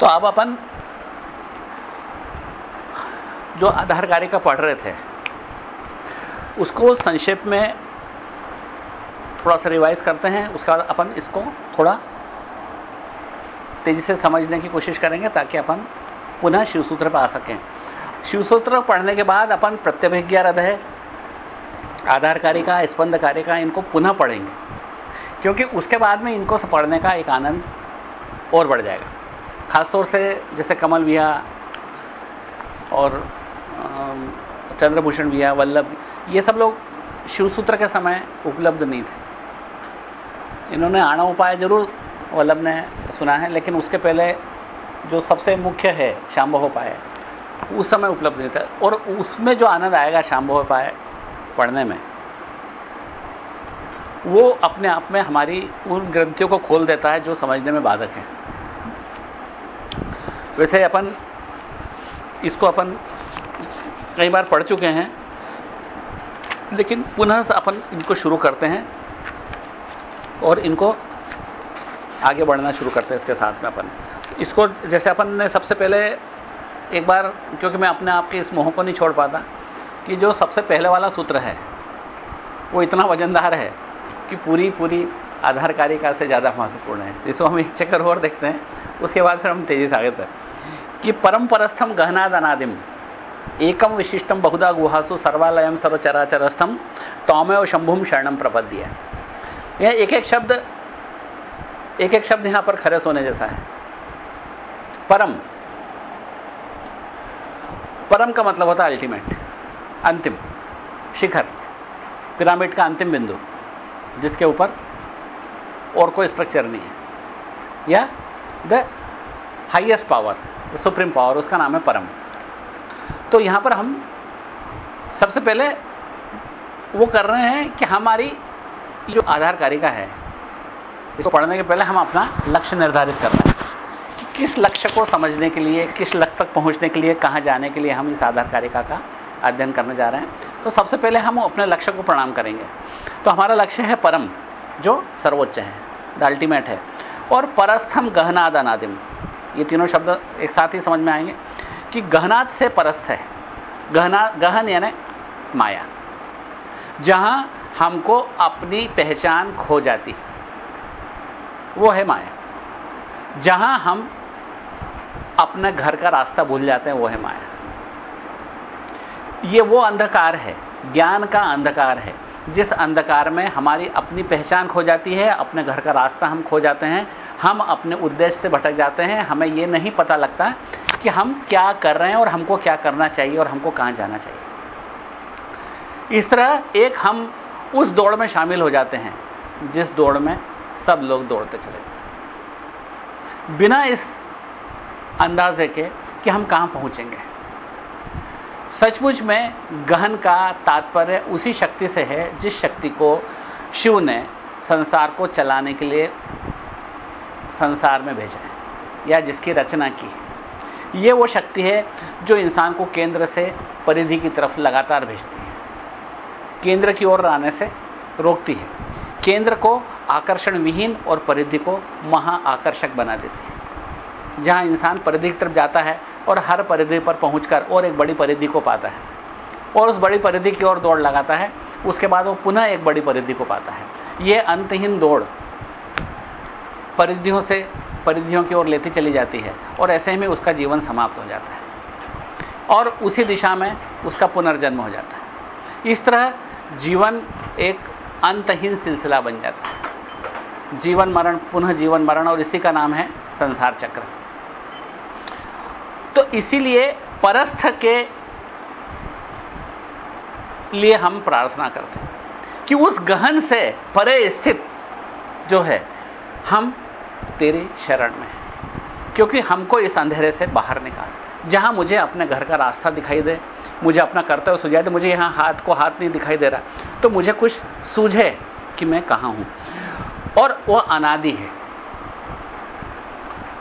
तो अब अपन जो आधार का पढ़ रहे थे, उसको संक्षेप में थोड़ा सा रिवाइज करते हैं, उसके बाद अपन इसको थोड़ा तेज़ी से समझने की कोशिश करेंगे ताकि अपन पुनः शिवसूत्र पर आ सकें। शिवसूत्र पढ़ने के बाद अपन प्रत्यभिज्ञा हृदय आधार कारिका स्पंद कारिका इनको पुनः पढ़ेंगे, क्योंकि उसके बाद में इनको पढ़ने का एक आनंद और बढ़ जाएगा। खासतौर से जैसे कमल विया और चंद्रभूषण विया वल्लभ, ये सब लोग शिवसूत्र के समय उपलब्ध नहीं थे। इन्होंने आणव उपाय ज़रूर वल्लभ ने सुना है, लेकिन उसके पहले जो सबसे मुख्य है शाम्भव उपाय, उस समय उपलब्ध नहीं था। और उसमें जो आनंद आएगा शाम्भव उपाय पढ़ने में, वो अपने आप में हमारी उन ग्रंथियों को खोल देता है जो समझने में बाधक है। वैसे अपन इसको अपन कई बार पढ़ चुके हैं, लेकिन पुनः अपन इनको शुरू करते हैं और इनको आगे बढ़ना शुरू करते हैं इसके साथ में अपन। इसको जैसे अपन ने सबसे पहले एक बार, क्योंकि मैं अपने आप के इस मोह को नहीं छोड़ पाता, कि जो सबसे पहले वाला सूत्र है, वो इतना वजनदार है कि पूरी पूरी आधार कारिका से ज़्यादा महत्वपूर्ण है। जिसको हम एक चक्कर और देखते हैं, उसके बाद फिर हम तेज़ी से आगे तक कि परम परस्थम गहनाद अनादिम एकम विशिष्टम बहुधा गुहासु सर्वालयम सर्वचराचरस्थम तौमेव शंभुम शरणम प्रपद्य। यह एक एक शब्द एक एक शब्द यहाँ पर खरे सोने जैसा है। परम। परम का मतलब होता है अल्टीमेट अंतिम, शिखर पिरामिड का अंतिम बिंदु, जिसके ऊपर और कोई स्ट्रक्चर नहीं है। या the highest power supreme power, उसका नाम है परम। तो यहाँ पर हम सबसे पहले वो कर रहे हैं कि हमारी जो आधार कारिका है, इसको पढ़ने के पहले हम अपना लक्ष्य निर्धारित कर रहे हैं कि किस लक्ष्य को समझने के लिए, किस लक्ष्य तक पहुँचने के लिए, कहाँ जाने के लिए हम इस आधार कारिका का अध्ययन करने जा रहे हैं। तो सबसे पहले हम अपने लक्ष्य को प्रणाम करेंगे। तो हमारा लक्ष्य है परम, जो सर्वोच्च है, द अल्टीमेट है। और परस्थम गहनाद अनादिम ये तीनों शब्द एक साथ ही समझ में आएँगे, कि गहनाद से परस्थ है। गहना, गहन यानी माया। जहाँ हमको अपनी पहचान खो जाती, वो है माया। जहाँ हम अपने घर का रास्ता भूल जाते हैं, वो है माया। ये वो अंधकार है, ज्ञान का अंधकार है। जिस अंधकार में हमारी अपनी पहचान खो जाती है, अपने घर का रास्ता हम खो जाते हैं, हम अपने उद्देश्य से भटक जाते हैं, हमें यह नहीं पता लगता कि हम क्या कर रहे हैं और हमको क्या करना चाहिए और हमको कहाँ जाना चाहिए। इस तरह एक हम उस दौड़ में शामिल हो जाते हैं, जिस दौड़ में सब लोग दौड़ते चले। बिना इस अंदाजे के कि हम कहाँ पहुँचेंगे। सचमुच में गहन का तात्पर्य उसी शक्ति से है जिस शक्ति को शिव ने संसार को चलाने के लिए संसार में भेजा है, या जिसकी रचना की यह वो शक्ति है जो इंसान को केंद्र से परिधि की तरफ़ लगातार भेजती है। केंद्र की ओर आने से रोकती है। केंद्र को आकर्षण विहीन और परिधि को महा आकर्षक बना देती है। जहाँ इंसान परिधि की तरफ़ जाता है और हर परिधि पर पहुंचकर और एक बड़ी परिधि को पाता है। और उस बड़ी परिधि की ओर दौड़ लगाता है, उसके बाद वो पुनः एक बड़ी परिधि को पाता है। यह अंतहीन दौड़ परिधियों से परिधियों की ओर लेती चली जाती है और ऐसे में उसका जीवन समाप्त हो जाता है। और उसी दिशा में उसका पुनर्जन्म हो जाता है। इस तरह जीवन एक अंतहीन सिलसिला बन जाता है। जीवन मरण, पुनः जीवन मरण और इसी का नाम है संसार चक्र। तो इसीलिए परस्थ के लिए हम प्रार्थना करते हैं कि उस गहन से परे स्थित जो है, हम तेरी शरण में क्योंकि हमको इस अंधेरे से बाहर निकाल। जहाँ मुझे अपने घर का रास्ता दिखाई दे, मुझे अपना कर्तव्य सुझाए दे, मुझे यहाँ हाथ को हाथ नहीं दिखाई दे रहा तो मुझे कुछ सूझे कि मैं कहाँ हूँ। और वह अनादि है।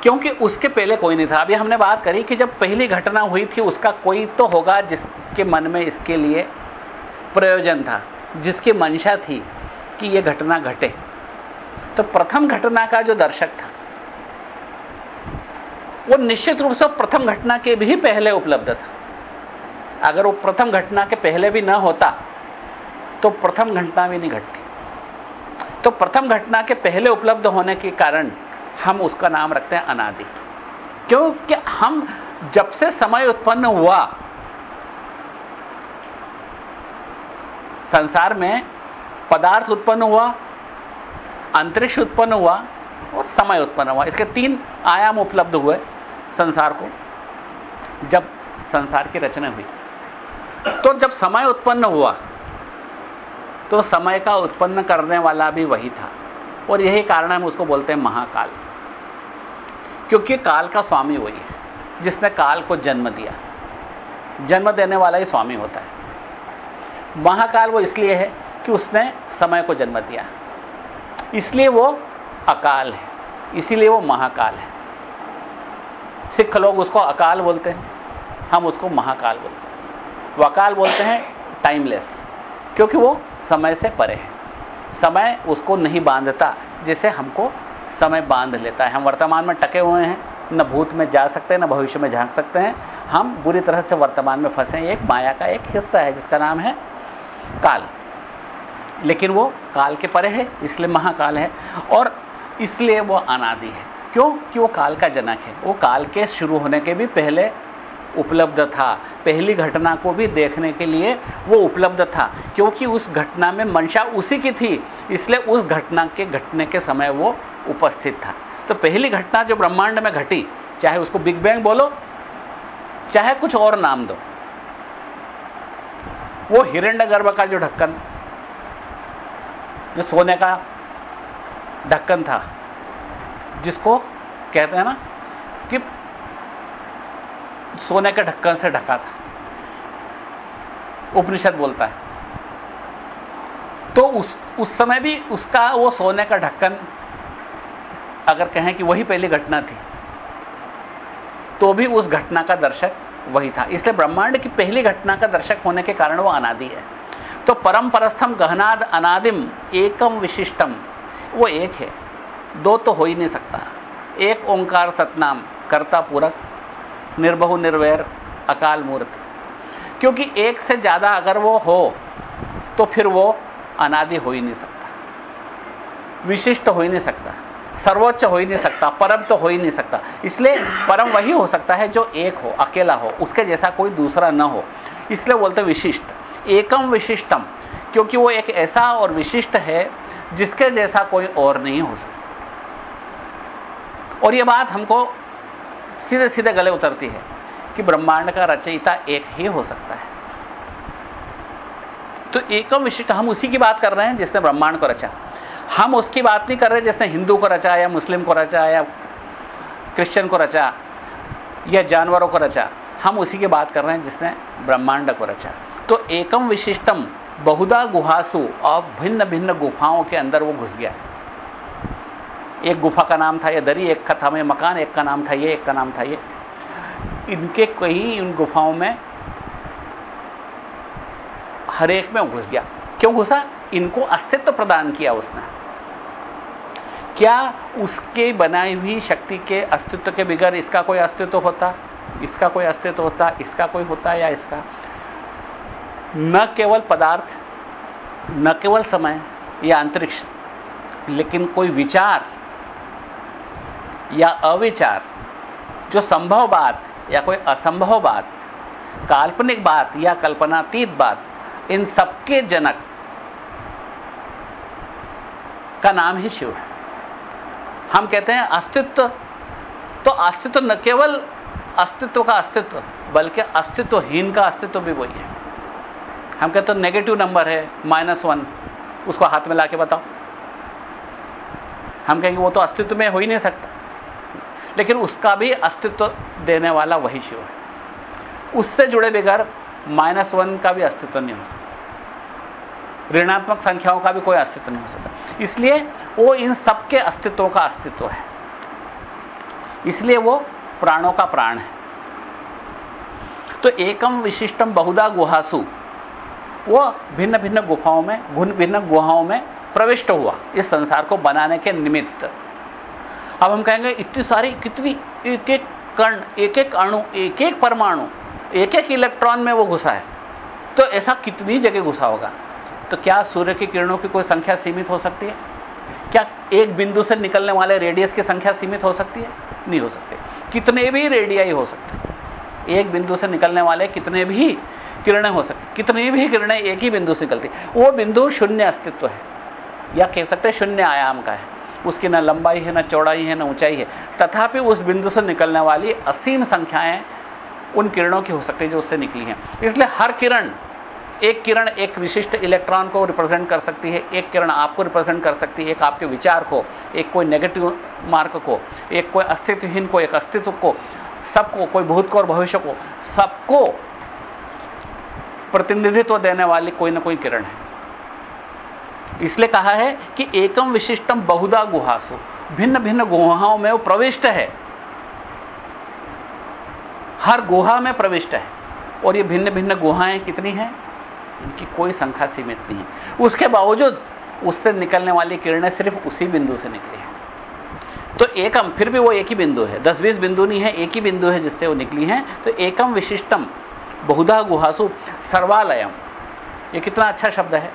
क्योंकि उसके पहले कोई नहीं था। अभी हमने बात करी कि जब पहली घटना हुई थी, उसका कोई तो होगा जिसके मन में इसके लिए प्रयोजन था, जिसकी मंशा थी कि यह घटना घटे। तो प्रथम घटना का जो दर्शक था, वो निश्चित रूप से प्रथम घटना के भी पहले उपलब्ध था। अगर वो प्रथम घटना के पहले भी ना होता तो प्रथम घटना भी नहीं घटती। तो प्रथम घटना के पहले उपलब्ध होने के कारण हम उसका नाम रखते हैं अनादि। क्योंकि हम जब से समय उत्पन्न हुआ, संसार में पदार्थ उत्पन्न हुआ, अंतरिक्ष उत्पन्न हुआ और समय उत्पन्न हुआ। इसके तीन आयाम उपलब्ध हुए संसार को, जब संसार की रचना हुई। तो जब समय उत्पन्न हुआ तो समय का उत्पन्न करने वाला भी वही था। और यही कारण हम उसको बोलते हैं महाकाल। क्योंकि काल का स्वामी वही है, जिसने काल को जन्म दिया। जन्म देने वाला ही स्वामी होता है। महाकाल वो इसलिए है कि उसने समय को जन्म दिया। इसलिए वो अकाल है, इसीलिए वो महाकाल है। सिख लोग उसको अकाल बोलते हैं, हम उसको महाकाल बोलते हैं। वो अकाल बोलते हैं टाइमलेस क्योंकि वो समय से परे है। समय उसको नहीं बांधता, जिसे हमको समय बाँध लेता है। हम वर्तमान में टके हुए हैं, न भूत में जा सकते हैं न भविष्य में झाँक सकते हैं। हम बुरी तरह से वर्तमान में फंसे हैं। एक माया का एक हिस्सा है, जिसका नाम है काल। लेकिन वो काल के परे है, इसलिए महाकाल है, और इसलिए वो अनादि है। क्यों? कि वो काल का जनक है। वो काल के शुरू होने के भी पहले उपलब्ध था। पहली घटना को भी देखने के लिए वो उपलब्ध था, क्योंकि उस घटना में मंशा उसी की थी, इसलिए उस घटना के घटने के समय वो उपस्थित था। तो पहली घटना जो ब्रह्मांड में घटी, चाहे उसको बिग बैंग बोलो, चाहे कुछ और नाम दो, वो हिरण्य गर्भ का जो ढक्कन, जो सोने का ढक्कन था, जिसको कहते हैं ना सोने के ढक्कन से ढका था। उपनिषद बोलता है। तो उस उस समय भी उसका वो सोने का ढक्कन, अगर कहें कि वही पहली घटना थी तो भी उस घटना का दर्शक वही था। इसलिए ब्रह्मांड की पहली घटना का दर्शक होने के कारण वो अनादि है। तो परम परस्थम गहनाद अनादिम एकम विशिष्टम, वो एक है। दो तो हो ही नहीं सकता। एक ओंकार सतनाम, कर्ता पूरक निर्बहु, निर्वैर, अकाल मूर्त। क्योंकि एक से ज़्यादा अगर वो हो तो फिर वो अनादि हो ही नहीं सकता। विशिष्ट हो ही नहीं सकता। सर्वोच्च हो ही नहीं सकता। परम तो हो ही नहीं सकता। इसलिए परम वही हो सकता है जो एक हो, अकेला हो, उसके जैसा कोई दूसरा न हो। इसलिए बोलते विशिष्ट। एकम विशिष्टम। क्योंकि वो एक ऐसा और विशिष्ट है, जिसके जैसा कोई और नहीं हो सकता। और यह बात हमको सीधे सीधे गले उतरती है कि ब्रह्मांड का रचयिता एक ही हो सकता है। तो एकम विशिष्ट, हम उसी की बात कर रहे हैं जिसने ब्रह्मांड को रचा। हम उसकी बात नहीं कर रहे जिसने हिंदू को रचा या मुस्लिम को रचा या क्रिश्चियन को रचा या जानवरों को रचा। हम उसी की बात कर रहे हैं जिसने ब्रह्मांड को रचा। तो एकम विशिष्टम बहुधा गुहासु और भिन्न भिन्न गुफाओं के अंदर वो घुस गया। एक गुफा का नाम था ये दरी, एक का था मकान, एक का नाम था ये, एक का नाम था ये। इनके कहीं इन गुफाओं में हर एक में घुस गया। क्यों घुसा? इनको अस्तित्व प्रदान किया उसने। क्या उसके बनाई हुई शक्ति के अस्तित्व के बिगैर इसका कोई अस्तित्व होता? इसका कोई अस्तित्व होता? इसका कोई होता या इसका? न केवल पदार्थ, न केवल समय या अंतरिक्ष, लेकिन कोई विचार या अविचार, जो संभव बात या कोई असंभव बात, काल्पनिक बात या कल्पनातीत बात, इन सबके जनक का नाम ही शिव है। हम कहते हैं अस्तित्व। तो अस्तित्व न केवल अस्तित्व का अस्तित्व, बल्कि अस्तित्वहीन का अस्तित्व भी वही है। हम कहते हैं नेगेटिव नंबर है माइनस वन उसको हाथ में लाके बताओ। हम कहेंगे वो तो अस्तित्व में हो ही नहीं सकता। लेकिन उसका भी अस्तित्व देने वाला वही शिव है। उससे जुड़े बगैर माइनस वन का भी अस्तित्व नहीं हो सकता। ऋणात्मक संख्याओं का भी कोई अस्तित्व नहीं हो सकता। इसलिए वो इन सबके अस्तित्वों का अस्तित्व है। इसलिए वो प्राणों का प्राण है। तो एकम विशिष्टम बहुधा गुहासु, वो भिन्न भिन्न गुफाओं में भिन्न गुहाओं में प्रविष्ट हुआ। इस संसार को बनाने के निमित्त। अब हम कहेंगे इतनी सारी, कितनी, एक एक कण, एक एक अणु, एक एक परमाणु, एक एक इलेक्ट्रॉन में वो घुसा है। तो ऐसा कितनी जगह घुसा होगा? तो क्या सूर्य की किरणों की कोई संख्या सीमित हो सकती है? क्या एक बिंदु से निकलने वाले रेडियस की संख्या सीमित हो सकती है? नहीं हो सकती। कितने भी रेडियाई हो सकते एक बिंदु से निकलने वाले कितने भी किरणें हो सकती कितनी भी किरणें एक ही बिंदु से निकलती वो बिंदु शून्य अस्तित्व है। या कह सकते शून्य आयाम का है। उसकी ना लंबाई है, ना चौड़ाई है, ना ऊंचाई है। तथापि उस बिंदु से निकलने वाली असीम संख्याएँ उन किरणों की हो सकती है जो उससे निकली हैं। इसलिए हर किरण, एक किरण एक विशिष्ट इलेक्ट्रॉन को रिप्रेजेंट कर सकती है, एक किरण आपको रिप्रेजेंट कर सकती है, एक आपके विचार को, एक कोई नेगेटिव मार्क को, एक कोई अस्तित्वहीन को, एक अस्तित्व को, सबको, कोई भूत को और भविष्य को, सबको प्रतिनिधित्व देने वाली कोई ना कोई किरण है। इसलिए कहा है कि एकम विशिष्टम बहुधा गुहासु। भिन्न भिन्न गुहाओं में वो प्रविष्ट है। हर गुहा में प्रविष्ट है। और ये भिन्न भिन्न गुहाएँ कितनी हैं? इनकी कोई संख्या सीमित नहीं है। उसके बावजूद उससे निकलने वाली किरणें सिर्फ़ उसी बिंदु से निकली है। तो एकम, फिर भी वो एक ही बिंदु है। दस बीस बिंदु नहीं है, एक ही बिंदु है जिससे वो निकली है। तो एकम विशिष्टम बहुधा गुहासु सर्वालयम। ये कितना अच्छा शब्द है।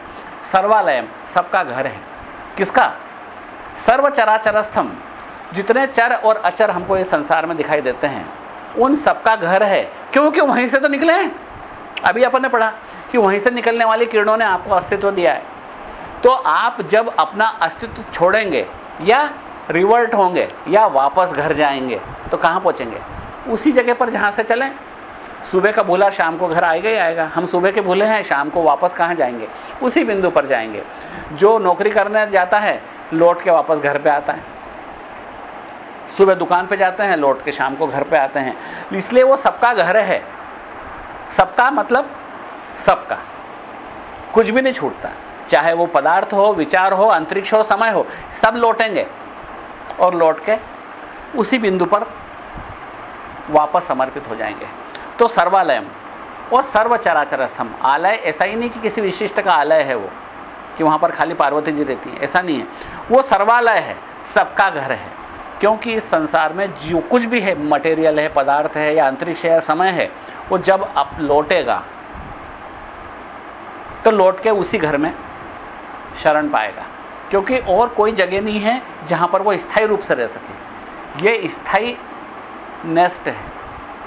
सर्वालयम। सबका घर है। किसका? सर्व चराचरस्थम जितने चर और अचर हमको इस संसार में दिखाई देते हैं, उन सबका घर है। क्योंकि वहीं से तो निकले हैं। अभी अपन ने पढ़ा कि वहीं से निकलने वाली किरणों ने आपको अस्तित्व दिया है। तो आप जब अपना अस्तित्व छोड़ेंगे या रिवर्ट होंगे या वापस घर जाएँगे तो कहाँ पहुँचेंगे? उसी जगह पर जहाँ से चलें। सुबह का भूला शाम को घर आएगा ही आएगा। हम सुबह के भूले हैं, शाम को वापस कहाँ जाएँगे? उसी बिंदु पर जाएँगे। जो नौकरी करने जाता है, लौट के वापस घर पे आता है। सुबह दुकान पे जाते हैं, लौट के शाम को घर पे आते हैं। इसलिए वो सबका घर है। सबका मतलब सबका। कुछ भी नहीं छूटता। चाहे वो पदार्थ हो, विचार हो, अंतरिक्ष हो, समय हो, सब लौटेंगे। और लौट के उसी बिंदु पर वापस समर्पित हो जाएँगे। तो सर्वालयम और सर्व चराचर स्तंभ, आलय ऐसा ही नहीं कि किसी विशिष्ट का आलय है वो। कि वहाँ पर खाली पार्वती जी रहती है। ऐसा नहीं है। वो सर्वालय है, सबका घर है। क्योंकि इस संसार में जो कुछ भी है मटेरियल है, पदार्थ है, या अंतरिक्ष है, या समय है, वो जब आप लौटेगा तो लौट के उसी घर में शरण पाएगा। क्योंकि और कोई जगह नहीं है जहाँ पर वो स्थायी रूप से रह सके। ये स्थायी नेस्ट है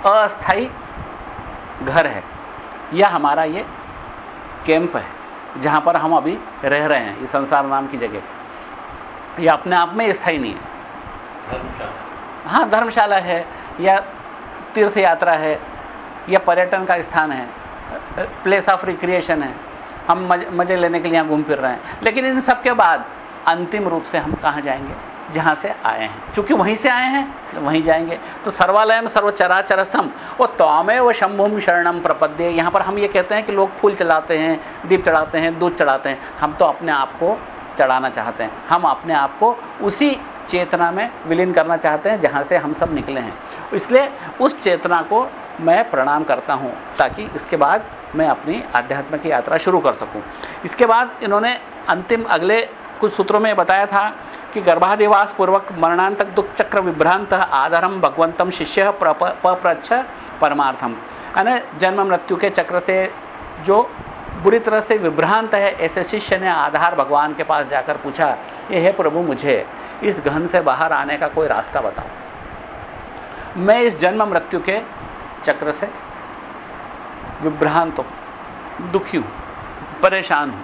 अस्थाई घर है। यह हमारा ये कैंप है। जहाँ पर हम अभी रह रहे हैं इस संसार नाम की जगह। यह अपने आप में स्थायी नहीं है। धर्मशाला। हाँ धर्मशाला है या तीर्थ यात्रा है या पर्यटन का स्थान है प्लेस ऑफ़ रिक्रिएशन है। हम मज़े लेने के लिए यहाँ घूम फिर रहे हैं। लेकिन इन सबके बाद अंतिम रूप से हम कहाँ जाएँगे? जहाँ से आए हैं। क्योंकि वहीं से आए हैं, इसलिए वहीं जाएँगे। तो सर्वालयम में सर्वचराचर स्तंभ वो त्वामे व शंभुम शरणम प्रपद्य। यहाँ पर हम ये कहते हैं कि लोग फूल चढ़ाते हैं, दीप चढ़ाते हैं, दूध चढ़ाते हैं। हम तो अपने आप को चढ़ाना चाहते हैं। हम अपने आप को उसी चेतना में विलीन करना चाहते हैं, जहाँ से हम सब निकले हैं। इसलिए उस चेतना को मैं प्रणाम करता हूँ, ताकि इसके बाद मैं अपनी आध्यात्मिक यात्रा शुरू कर सकूँ। इसके बाद इन्होंने अंतिम अगले कुछ सूत्रों में बताया था कि गर्भाधिवास पूर्वक मरणांतक दुख चक्र विभ्रांत आधारम भगवंतम शिष्य पप्रच्छ परमार्थम। यानी जन्म मृत्यु के चक्र से जो बुरी तरह से विभ्रांत है, ऐसे शिष्य ने आधार भगवान के पास जाकर पूछा, ये है प्रभु मुझे, इस घन से बाहर आने का कोई रास्ता बताओ। मैं इस जन्म मृत्यु के चक्र से विभ्रांत हूँ, दुखी हूँ, परेशान हूँ।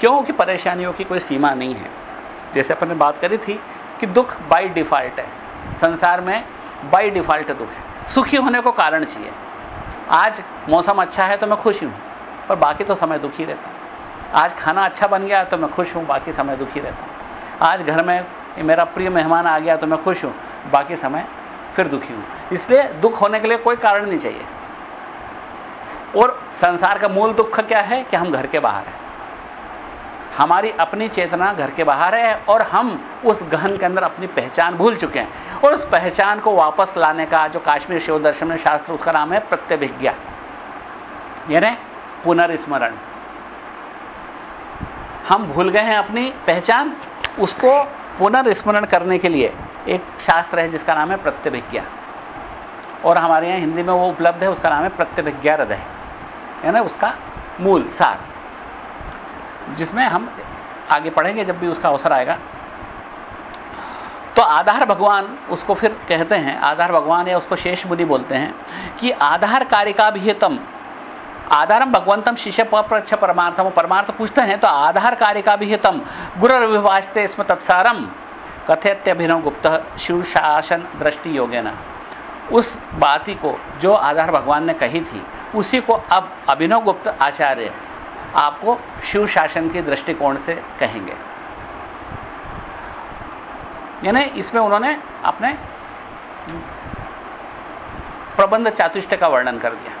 क्योंकि परेशानियों की कोई सीमा नहीं है। जैसे अपन ने बात करी थी कि दुख बाई डिफ़ॉल्ट है। संसार में बाई डिफ़ॉल्ट दुख है। सुखी होने को कारण चाहिए। आज मौसम अच्छा है तो मैं खुश हूँ, पर बाकी तो समय दुखी रहता हूँ। आज खाना अच्छा बन गया तो मैं खुश हूँ, बाकी समय दुखी रहता हूँ। आज घर में मेरा प्रिय मेहमान आ गया तो मैं खुश हूँ, बाकी समय फिर दुखी हूँ। इसलिए दुख होने के लिए कोई कारण नहीं चाहिए। और संसार का मूल दुख क्या है? कि हम घर के बाहर हैं। हमारी अपनी चेतना घर के बाहर है और हम उस गहन के अंदर अपनी पहचान भूल चुके हैं। और उस पहचान को वापस लाने का जो काश्मीर शिव दर्शन शास्त्र उसका नाम है प्रत्यभिज्ञा। यानी पुनर्स्मरण। हम भूल गए हैं अपनी पहचान, उसको पुनर्स्मरण करने के लिए एक शास्त्र है जिसका नाम है प्रत्यभिज्ञा। और हमारे यहाँ हिंदी में वो उपलब्ध है, उसका नाम है प्रत्यभिज्ञा हृदय है ना उसका मूल, सार। जिसमें हम आगे पढ़ेंगे जब भी उसका अवसर आएगा। तो आधार भगवान उसको फिर कहते हैं, आधार भगवान या उसको शेष बुद्धि बोलते हैं कि आधार कारिका विहितम आधारम भगवंतम शिष्य पप्रच्छ परमार्थम। परमार्थ पूछते हैं तो आधार कारिका विहितम गुरु विभाषते इसमें तत्सारम कथेत्यभिनव गुप्त शिव शासन दृष्टि योगेना। उस बाती को जो आधार भगवान ने कही थी, उसी को अब अभिनव गुप्त आचार्य आपको शिव शासन के दृष्टिकोण से कहेंगे। यानी इसमें उन्होंने अपने प्रबंध चातुष्ट का वर्णन कर दिया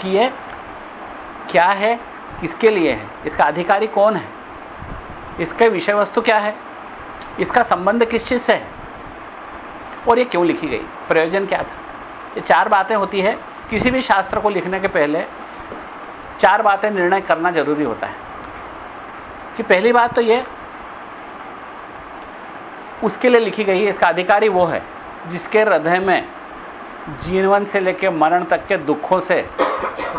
कि यह क्या है, किसके लिए है, इसका अधिकारी कौन है, इसके विषय वस्तु क्या है, इसका संबंध किस चीज़ से है, और ये क्यों लिखी गई, प्रयोजन क्या था। ये चार बातें होती है, किसी भी शास्त्र को लिखने के पहले चार बातें निर्णय करना ज़रूरी होता है। कि पहली बात तो ये, उसके लिए लिखी गई है, इसका अधिकारी वो है, जिसके हृदय में जीवन से लेकर मरण तक के दुखों से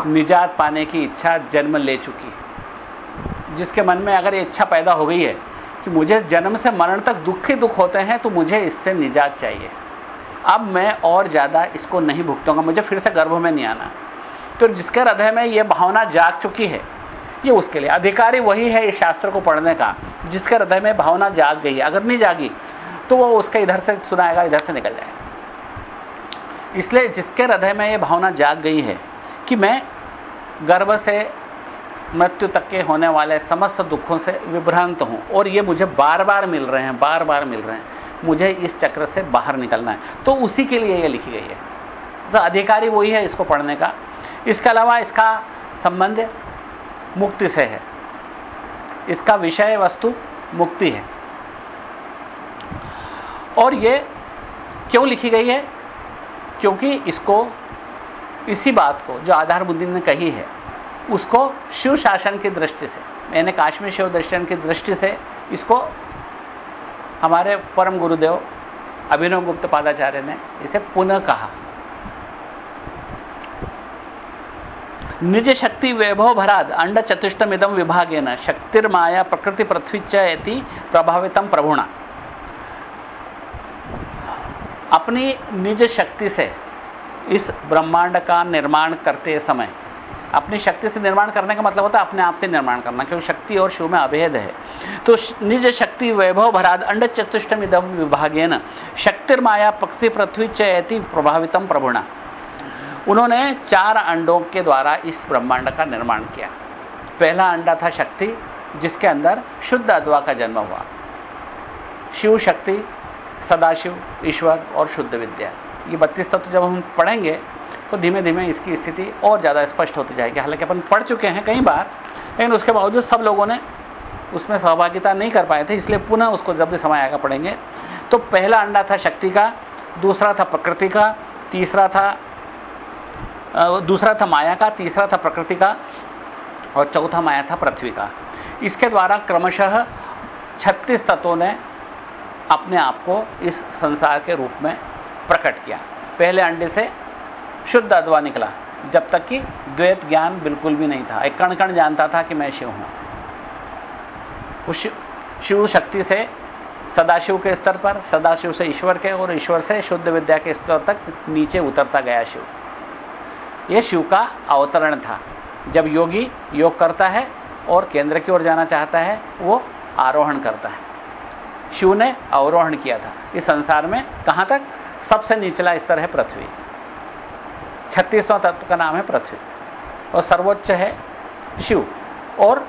निजात पाने की इच्छा जन्म ले चुकी है। जिसके मन में अगर ये इच्छा पैदा हो गई है कि मुझे जन्म से मरण तक दुख ही दुख होते हैं तो मुझे इससे निजात चाहिए। अब मैं और ज़्यादा इसको नहीं भुगतूँगा, मुझे फिर से गर्भ में नहीं आना। तो जिसके हृदय में यह भावना जाग चुकी है, ये उसके लिए। अधिकारी वही है इस शास्त्र को पढ़ने का, जिसके हृदय में भावना जाग गई अगर नहीं जागी तो वो उसका इधर से सुनाएगा, इधर से निकल जाएगा। इसलिए जिसके हृदय में यह भावना जाग गई है कि मैं गर्भ से मृत्यु तक के होने वाले समस्त दुखों से विभ्रांत हूँ, और ये मुझे बार बार मिल रहे हैं बार बार मिल रहे हैं, मुझे इस चक्र से बाहर निकलना है। तो उसी के लिए यह लिखी गई है। तो अधिकारी वही है इसको पढ़ने का इसके अलावा इसका संबंध मुक्ति से है। इसका विषय वस्तु मुक्ति है। और यह क्यों लिखी गई है? क्योंकि इसको, इसी बात को जो आधार बुद्धि ने कही है, उसको शिव शासन की दृष्टि से मैंने काश्मीर शिव दर्शन की दृष्टि से इसको हमारे परम गुरुदेव अभिनव गुप्त पादाचार्य ने इसे पुनः कहा। निज शक्ति वैभव भराद अंड चतुष्टम इदम विभागे न शक्तिर्माया प्रकृति पृथ्वी चयति प्रभावितम प्रभुणा। अपनी निज शक्ति से इस ब्रह्मांड का निर्माण करते समय, अपनी शक्ति से निर्माण करने का मतलब होता है अपने आप से निर्माण करना, क्योंकि शक्ति और शिव में अभेद है। तो निज शक्ति वैभव भराद अंड चतुष्टम इदम विभागेन, शक्तिर्माया प्रकृति पृथ्वी चयति प्रभावितम प्रभुणा। उन्होंने चार अंडों के द्वारा इस ब्रह्मांड का निर्माण किया। पहला अंडा था शक्ति, जिसके अंदर शुद्ध अद्वा का जन्म हुआ। शिव शक्ति, सदाशिव, ईश्वर और शुद्ध विद्या। ये बत्तीस तत्व जब हम पढ़ेंगे तो धीमे धीमे इसकी स्थिति और ज़्यादा स्पष्ट होती जाएगी। हालाँकि अपन पढ़ चुके हैं कई बार, लेकिन उसके बावजूद सब लोगों ने उसमें सहभागिता नहीं कर पाए थे, इसलिए पुनः उसको जब भी समय आएगा पढ़ेंगे। तो पहला अंडा था शक्ति का, दूसरा था प्रकृति का, तीसरा था दूसरा था माया का, तीसरा था प्रकृति का, और चौथा माया था पृथ्वी का। इसके द्वारा क्रमशः 36 तत्वों ने अपने आप को इस संसार के रूप में प्रकट किया। पहले अंडे से शुद्ध अद्वा निकला, जब तक कि द्वैत ज्ञान बिल्कुल भी नहीं था। एक कण कण जानता था कि मैं शिव हूँ। उस शिव शक्ति से, सदाशिव के स्तर पर, सदाशिव से ईश्वर के और ईश्वर से शुद्ध विद्या के स्तर तक नीचे उतरता गया शिव। यह शिव का अवतरण था। जब योगी योग करता है और केंद्र की ओर जाना चाहता है, वो आरोहण करता है। शिव ने अवरोहण किया था। इस संसार में कहाँ तक? सबसे निचला स्तर है पृथ्वी। छत्तीसवां तत्व का नाम है पृथ्वी। और सर्वोच्च है शिव। और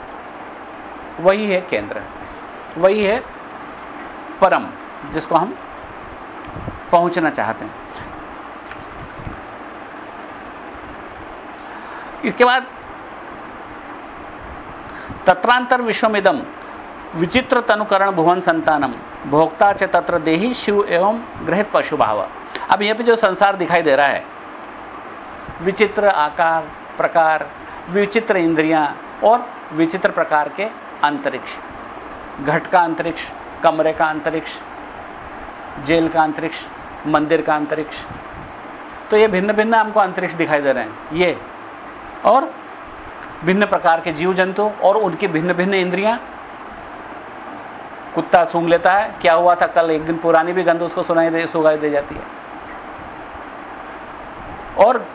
वही है केंद्र। वही है परम, जिसको हम पहुँचना चाहते हैं। इसके बाद तत्रांतर विश्वमिदम विचित्र तनुकरण भुवन संतानम, भोक्ता च तत्र देही शिव एवं ग्रहित पशु भाव अब यह पे जो संसार दिखाई दे रहा है, विचित्र आकार, प्रकार, विचित्र इंद्रियाँ और विचित्र प्रकार के अंतरिक्ष, घट का अंतरिक्ष, कमरे का अंतरिक्ष, जेल का अंतरिक्ष, मंदिर का अंतरिक्ष। तो ये भिन्न भिन्न हमको अंतरिक्ष दिखाई दे रहे हैं। ये और भिन्न प्रकार के जीव जंतु और उनकी भिन्न भिन्न इंद्रियाँ। कुत्ता सूंघ लेता है, क्या हुआ था कल? एक दिन पुरानी भी गंध उसको सुनाई दे सुगाई दे जाती है। और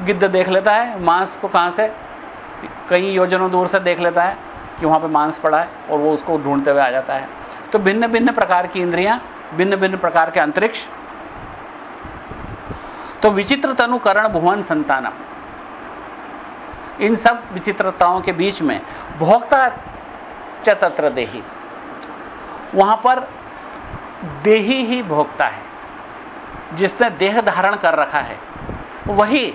गिद्ध देख लेता है, मांस को कहाँ से? कई योजनों दूर से देख लेता है कि वहाँ पे मांस पड़ा है और वो उसको ढूंढते हुए आ जाता है। तो भिन्न भिन्न प्रकार की इंद्रियाँ, भिन्न भिन्न प्रकार के अंतरिक्ष। तो विचित्र तनुकरण भुवन संतानम। इन सब विचित्रताओं के बीच में भोक्ता चतत्र देही। वहाँ पर देही ही भोगता है, जिसने देह धारण कर रखा है, वही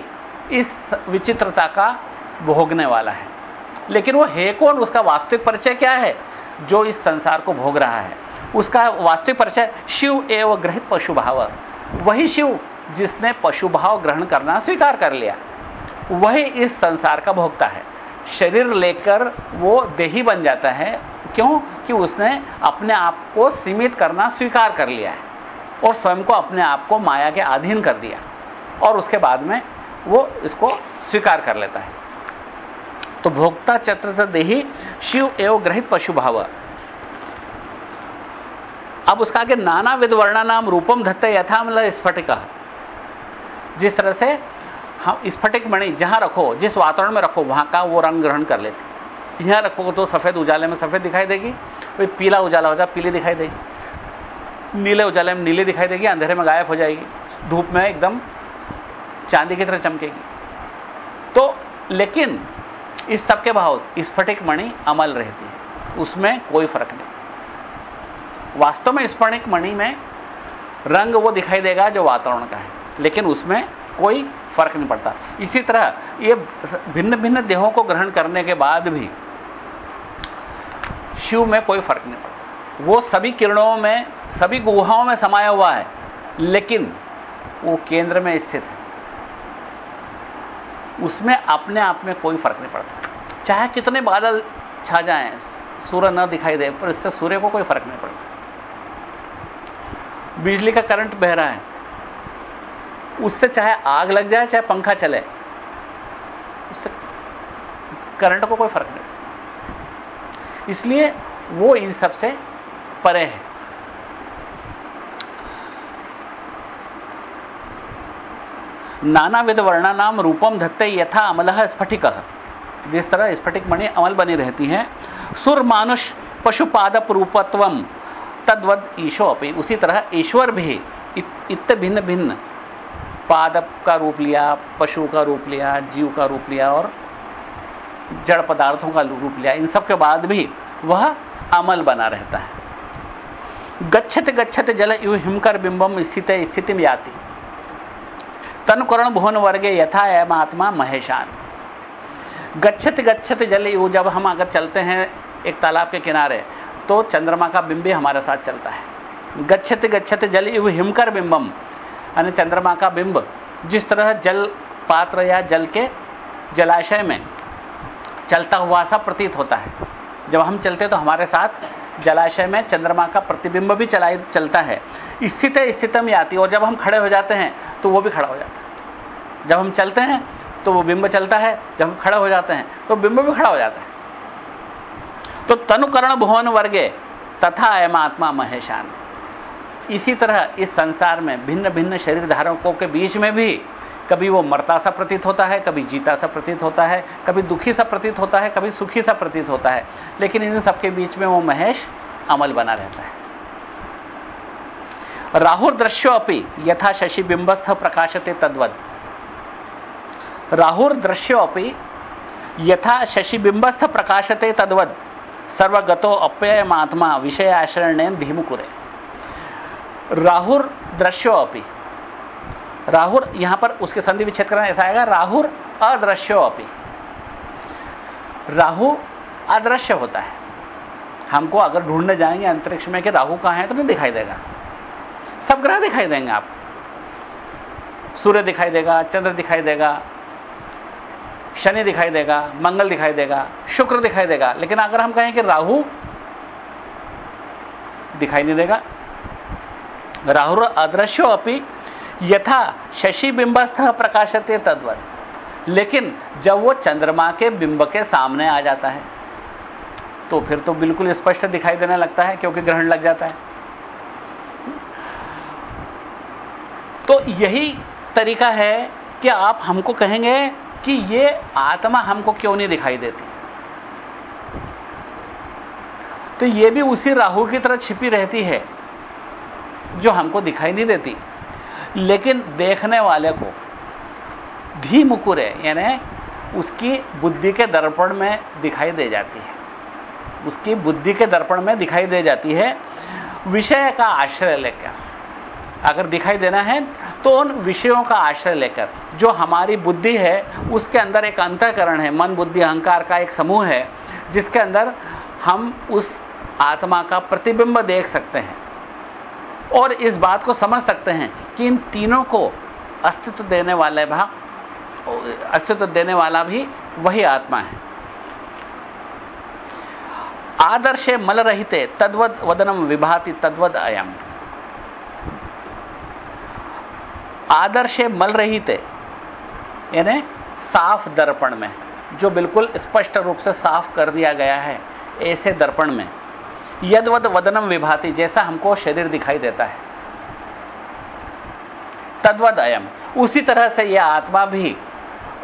इस विचित्रता का भोगने वाला है। लेकिन वो है कौन? उसका वास्तविक परिचय क्या है? जो इस संसार को भोग रहा है। उसका वास्तविक परिचय शिव एवं ग्रहित पशु भाव वही शिव जिसने पशु भाव ग्रहण करना स्वीकार कर लिया। वही इस संसार का भोगता है। शरीर लेकर वो देही बन जाता है। क्यों? कि उसने अपने आप को सीमित करना स्वीकार कर लिया है और स्वयं को अपने आप को माया के अधीन कर दिया। और उसके बाद में वो इसको स्वीकार कर लेता है। तो भोक्ता चत्र देही शिव एवं ग्रहित पशु भाव। अब उसका आगे नाना विध वर्णा नाम रूपम धत्ते यथामल स्फटिका। जिस तरह से हम स्फटिक मणि जहाँ रखो, जिस वातावरण में रखो, वहाँ का वो रंग ग्रहण कर लेती यहाँ रखोगे तो सफ़ेद उजाले में सफ़ेद दिखाई देगी फिर पीला उजाला हो जाए, पीली दिखाई देगी। नीले उजाले में नीली दिखाई देगी, अंधेरे में गायब हो जाएगी। धूप में एकदम चांदी की तरह चमकेगी। तो लेकिन इस सबके भाव, स्फटिक मणि अमल रहती है। उसमें कोई फ़र्क नहीं। वास्तव में स्फटिक मणि में रंग वो दिखाई देगा जो वातावरण का है। लेकिन उसमें कोई फ़र्क नहीं पड़ता। इसी तरह ये भिन्न भिन्न देहों को ग्रहण करने के बाद भी शिव में कोई फ़र्क नहीं पड़ता। वो सभी किरणों में, सभी गुहाओं में समाया हुआ है, लेकिन वो केंद्र में स्थित है। उसमें अपने आप में कोई फ़र्क नहीं पड़ता। चाहे कितने बादल छा जाएँ, सूर्य न दिखाई दे, पर इससे सूर्य को कोई फ़र्क नहीं पड़ता। बिजली का करंट बह रहा है। उससे चाहे आग लग जाए, चाहे पंखा चले, उससे करंट को कोई फ़र्क नहीं। इसलिए वो इन सबसे परे है। नाना विध वर्णा नाम रूपम धत्ते यथा अमल स्फटिक। जिस तरह स्फटिक मणि अमल बनी रहती है सुर मानुष पशुपादप रूपत्व तद्वद ईशो अपी। उसी तरह ईश्वर भी इत भिन्न भिन्न पादप का रूप लिया, पशु का रूप लिया, जीव का रूप लिया और जड़ पदार्थों का रूप लिया। इन सब के बाद भी वह अमल बना रहता है। गच्छत गच्छत जल यु हिमकर बिंबम स्थित, स्थिति में आती। तनकरण भुवन वर्गे यथा एम आत्मा महेशान। गच्छत गच्छत जल यु जब हम अगर चलते हैं एक तालाब के किनारे तो चंद्रमा का बिंब हमारे साथ चलता है। गच्छत गच्छत जल यु हिमकर बिंबम यानी चंद्रमा का बिंब, जिस तरह जल पात्र या जल के जलाशय में चलता हुआ सा प्रतीत होता है। जब हम चलते तो हमारे साथ जलाशय में चंद्रमा का प्रतिबिंब भी चलाई, चलता है। स्थित स्थित में आती और जब हम खड़े हो जाते हैं तो वो भी खड़ा हो जाता है। जब हम चलते हैं तो वो बिंब चलता है। जब हम खड़े हो जाते हैं तो बिंब भी खड़ा हो जाता है। तो तनुकरण भुवन वर्गे तथा आत्मा महेशान। इसी तरह इस संसार में भिन्न भिन्न शरीर धारकों के बीच में भी कभी वो मरता सा प्रतीत होता है, कभी जीता सा प्रतीत होता है, कभी दुखी सा प्रतीत होता है, कभी सुखी सा प्रतीत होता है। लेकिन इन सबके बीच में वो महेश अमल बना रहता है। राहुर दृश्यो अपनी यथा शशि बिंबस्थ प्रकाशते तद्वत। राहुर दृश्यो अपनी यथा शशि बिंबस्थ प्रकाशते तद्वत। सर्वगतो अप्ययमात्मा विषय आश्रयण धीमुकुरे राहुर दृश्यो अपी। राहुर यहाँ पर उसके संधि विच्छेद करना ऐसा आएगा, राहुर अदृश्यो अपी। राहु अदृश्य होता है। हमको अगर ढूँढने जाएँगे अंतरिक्ष में कि राहु कहाँ है तो नहीं दिखाई देगा। सब ग्रह दिखाई देंगे आप। सूर्य दिखाई देगा, चंद्र दिखाई देगा, शनि दिखाई देगा, मंगल दिखाई देगा, शुक्र दिखाई देगा। लेकिन अगर हम कहें कि राहु दिखाई नहीं देगा राहुर अदृश्यो अपनी यथा शशि बिंबस्थ प्रकाशते तद्वत। लेकिन जब वो चंद्रमा के बिंब के सामने आ जाता है तो फिर तो बिल्कुल स्पष्ट दिखाई देने लगता है, क्योंकि ग्रहण लग जाता है। तो यही तरीका है कि आप हमको कहेंगे कि ये आत्मा हमको क्यों नहीं दिखाई देती? तो ये भी उसी राहु की तरह छिपी रहती है। जो हमको दिखाई नहीं देती। लेकिन देखने वाले को धी मुकुरे, यानी उसकी बुद्धि के दर्पण में दिखाई दे जाती है। उसकी बुद्धि के दर्पण में दिखाई दे जाती है विषय का आश्रय लेकर। अगर दिखाई देना है तो उन विषयों का आश्रय लेकर। जो हमारी बुद्धि है, उसके अंदर एक अंतकरण है, मन बुद्धि अहंकार का एक समूह है, जिसके अंदर हम उस आत्मा का प्रतिबिंब देख सकते हैं। और इस बात को समझ सकते हैं कि इन तीनों को अस्तित्व देने वाले भाग अस्तित्व देने वाला भी वही आत्मा है। आदर्शे मल रहते, तद्वद वदनम विभाति तद्वद अयम। आदर्शे मल रहते, यानी साफ़ दर्पण में, जो बिल्कुल स्पष्ट रूप से साफ़ कर दिया गया है, ऐसे दर्पण में। यदवद वदनम विभाति, जैसा हमको शरीर दिखाई देता है। तद्वद अयम। उसी तरह से यह आत्मा भी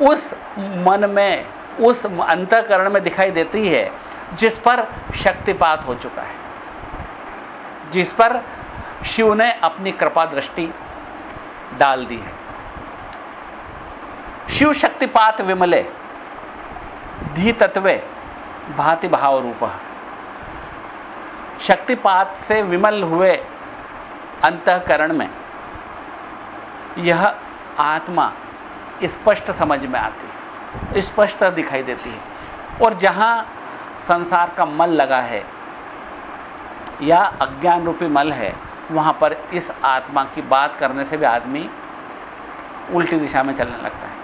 उस मन में, उस अंतकरण में दिखाई देती है, जिस पर शक्तिपात हो चुका है। जिस पर शिव ने अपनी कृपा दृष्टि डाल दी है। शिव शक्तिपात विमले, धी तत्वे भांति भाव रूप। शक्तिपात से विमल हुए अंतकरण में, यह आत्मा स्पष्ट समझ में आती है, स्पष्ट दिखाई देती है। और जहाँ संसार का मल लगा है, या अज्ञान रूपी मल है, वहाँ पर इस आत्मा की बात करने से भी आदमी उल्टी दिशा में चलने लगता है।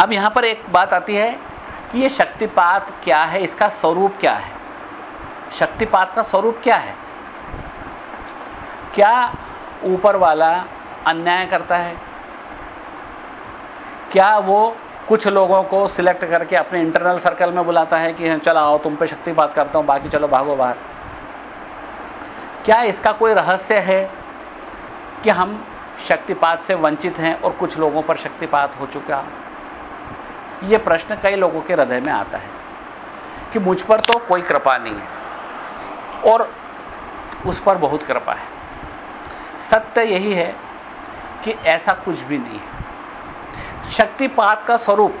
अब यहाँ पर एक बात आती है कि यह शक्तिपात क्या है, इसका स्वरूप क्या है? शक्तिपात का स्वरूप क्या है? क्या ऊपर वाला अन्याय करता है? क्या वो कुछ लोगों को सिलेक्ट करके अपने इंटरनल सर्कल में बुलाता है कि चलो आओ, तुम पे शक्तिपात करता हूँ, बाकी चलो भागो बाहर? क्या इसका कोई रहस्य है कि हम शक्तिपात से वंचित हैं और कुछ लोगों पर शक्तिपात हो चुका? यह प्रश्न कई लोगों के हृदय में आता है कि मुझ पर तो कोई कृपा नहीं है। और उस पर बहुत कृपा है। सत्य यही है कि ऐसा कुछ भी नहीं है। शक्तिपात का स्वरूप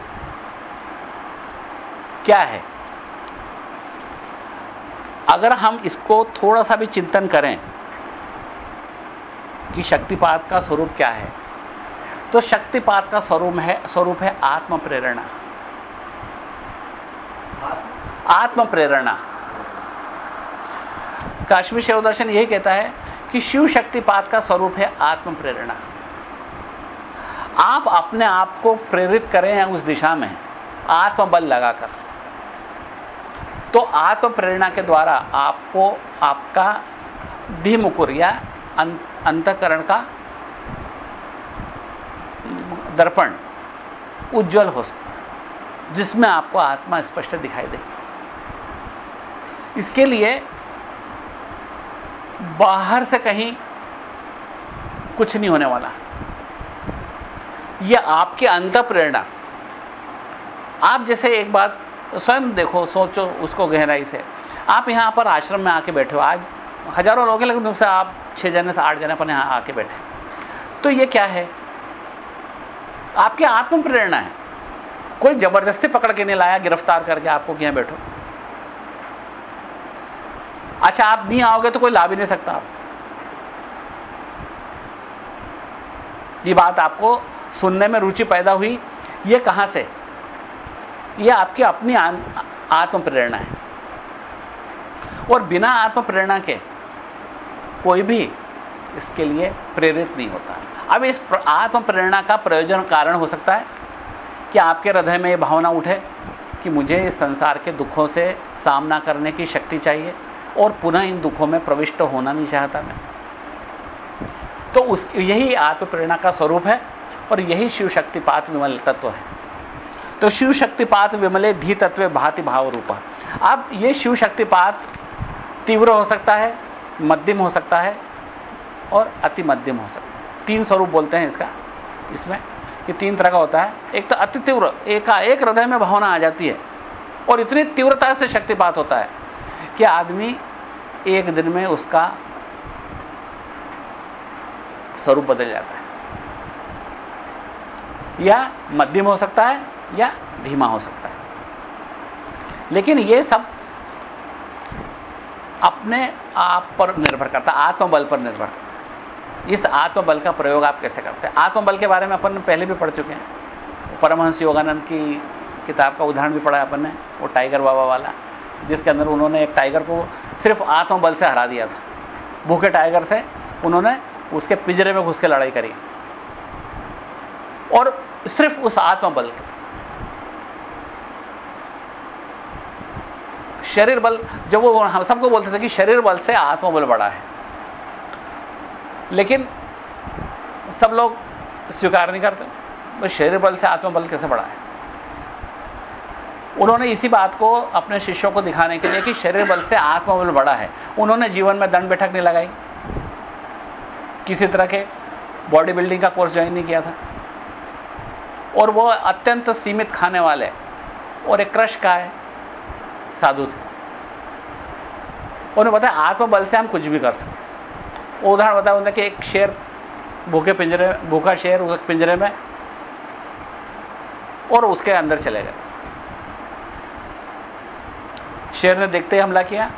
क्या है? अगर हम इसको थोड़ा सा भी चिंतन करें कि शक्तिपात का स्वरूप क्या है तो शक्तिपात का स्वरूप है स्वरूप है आत्म प्रेरणा आत्म प्रेरणा काश्मीर शिव दर्शन यही कहता है कि शिव शक्तिपात का स्वरूप है आत्म प्रेरणा आप अपने आप को प्रेरित करें उस दिशा में आत्मबल लगाकर। तो आत्म प्रेरणा के द्वारा आपको आपका धीमुकुर या अं, अंतकरण का दर्पण उज्जवल हो सकता जिसमें आपको आत्मा स्पष्ट दिखाई देगी। इसके लिए बाहर से कहीं कुछ नहीं होने वाला। यह आपके अंत प्रेरणा आप जैसे एक बात स्वयं देखो, सोचो उसको गहराई से। आप यहाँ पर आश्रम में आके बैठे हो। आज हज़ारों लोग हैं, लेकिन उनसे आप छह जने से आठ जने पर यहाँ आके बैठे तो यह क्या है? आपकी आत्म प्रेरणा है। कोई ज़बरदस्ती पकड़ के नहीं लाया, गिरफ़्तार करके आपको यहाँ बैठो? अच्छा आप नहीं आओगे तो कोई ला भी नहीं सकता आप। ये बात आपको सुनने में रुचि पैदा हुई। ये कहाँ से? ये आपकी अपनी आत्म प्रेरणा है। और बिना आत्म प्रेरणा के कोई भी इसके लिए प्रेरित नहीं होता। अब इस आत्म प्रेरणा का प्रयोजन कारण हो सकता है कि आपके हृदय में यह भावना उठे कि मुझे इस संसार के दुखों से सामना करने की शक्ति चाहिए। और पुनः इन दुखों में प्रविष्ट होना नहीं चाहता मैं। तो उस, यही आत्म प्रेरणा का स्वरूप है और यही शिव शक्तिपात विमल तत्व है। तो शिव शक्तिपात विमले धी तत्व भाति भाव रूप। अब यह शिव शक्तिपात तीव्र हो सकता है, मध्यम हो सकता है और अति मध्यम हो सकता है। तीन स्वरूप बोलते हैं इसका, इसमें कि तीन तरह का होता है। एक तो अति तीव्र, एकाएक हृदय में भावना आ जाती है और इतनी तीव्रता से शक्तिपात होता है कि आदमी एक दिन में उसका स्वरूप बदल जाता है। या मध्यम हो सकता है, या धीमा हो सकता है। लेकिन यह सब अपने आप पर निर्भर करता है, आत्मबल पर निर्भर करता है। इस आत्मबल का प्रयोग आप कैसे करते हैं? आत्मबल के बारे में अपन पहले भी पढ़ चुके हैं। परमहंस योगानंद की किताब का उदाहरण भी पढ़ा है अपन ने, वो टाइगर बाबा वाला। जिसके अंदर उन्होंने एक टाइगर को सिर्फ़ आत्मबल से हरा दिया था। भूखे टाइगर से उन्होंने उसके पिंजरे में घुस के लड़ाई करी। और सिर्फ़ उस आत्मबल शरीर बल, जब वो हम सबको बोलते थे कि शरीर बल से आत्मबल बड़ा है। लेकिन सब लोग स्वीकार नहीं करते शरीर बल से आत्मबल कैसे बड़ा है? उन्होंने इसी बात को अपने शिष्यों को दिखाने के लिए कि शरीर बल से आत्मबल बड़ा है। उन्होंने जीवन में दंड बैठक नहीं लगाई। किसी तरह के बॉडी बिल्डिंग का कोर्स ज्वाइन नहीं किया था। और वो अत्यंत सीमित खाने वाले और एक क्रश का है, साधु थे। उन्हें बताया, आत्मबल से हम कुछ भी कर सकते उदाहरण बताया उन्होंने कि एक शेर भूखे पिंजरे भूखा शेर उस पिंजरे में और उसके अंदर चले गए। शेर ने देखते ही हमला किया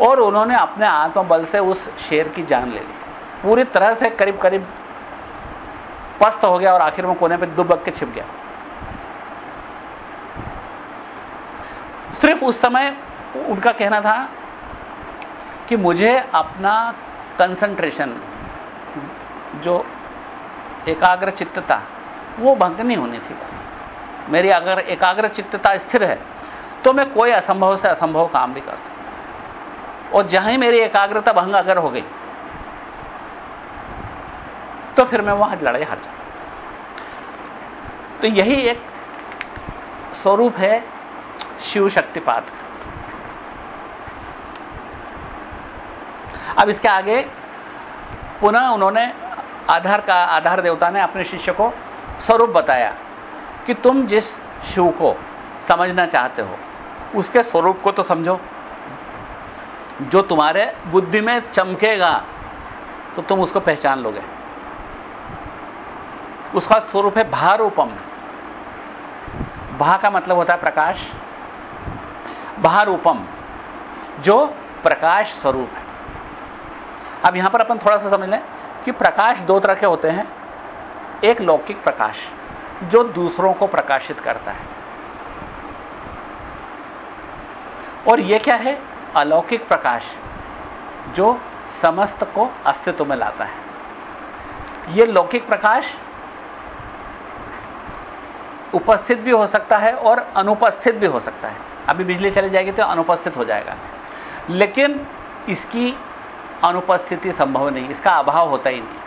और उन्होंने अपने आत्मबल से उस शेर की जान ले ली। पूरी तरह से करीब करीब पस्त हो गया और आखिर में कोने पे दुबक के छिप गया। सिर्फ़ उस समय उनका कहना था कि मुझे अपना कंसंट्रेशन जो एकाग्र चित्तता, वो भंग नहीं होनी थी बस। मेरी अगर एकाग्र चित्तता स्थिर है तो मैं कोई असंभव से असंभव काम भी कर सकता और जहाँ मेरी एकाग्रता भंग अगर हो गई तो फिर मैं वहाँ लड़ाई हार जाऊँ। तो यही एक स्वरूप है शिव शक्तिपात अब इसके आगे पुनः उन्होंने आधार का, आधार देवता ने अपने शिष्य को स्वरूप बताया कि तुम जिस शिव को समझना चाहते हो उसके स्वरूप को तो समझो। जो तुम्हारे बुद्धि में चमकेगा तो तुम उसको पहचान लोगे। उसका स्वरूप है भारूपम। भा का मतलब होता है प्रकाश। भारूपम, जो प्रकाश स्वरूप है। अब यहाँ पर अपन थोड़ा सा समझ लें कि प्रकाश दो तरह के होते हैं। एक लौकिक प्रकाश, जो दूसरों को प्रकाशित करता है। और यह क्या है? अलौकिक प्रकाश, जो समस्त को अस्तित्व में लाता है। यह लौकिक प्रकाश उपस्थित भी हो सकता है और अनुपस्थित भी हो सकता है। अभी बिजली चली जाएगी तो अनुपस्थित हो जाएगा। लेकिन इसकी अनुपस्थिति संभव नहीं, इसका अभाव होता ही नहीं।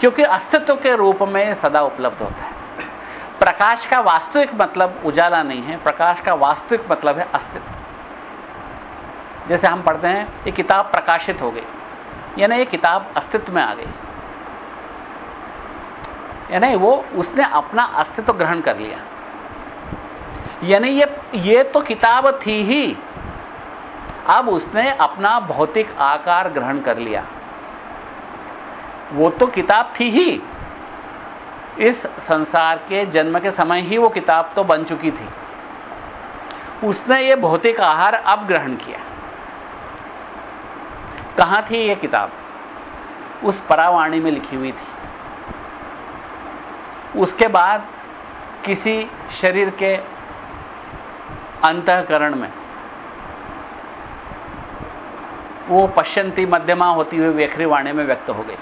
क्योंकि अस्तित्व के रूप में सदा उपलब्ध होता है। प्रकाश का वास्तविक मतलब उजाला नहीं है, प्रकाश का वास्तविक मतलब है अस्तित्व। जैसे हम पढ़ते हैं, ये किताब प्रकाशित हो गई। यानी ये किताब अस्तित्व में आ गई। यानी वो, उसने अपना अस्तित्व ग्रहण कर लिया। यानी ये ये तो किताब थी ही। अब उसने अपना भौतिक आकार ग्रहण कर लिया। वो तो किताब थी ही। इस संसार के जन्म के समय ही वो किताब तो बन चुकी थी। उसने ये भौतिक आहार अब ग्रहण किया। कहाँ थी ये किताब? उस परावाणी में लिखी हुई थी। उसके बाद किसी शरीर के अंतकरण में वो पश्यंती मध्यमा होती हुई वेखरी वाणी में व्यक्त हो गई।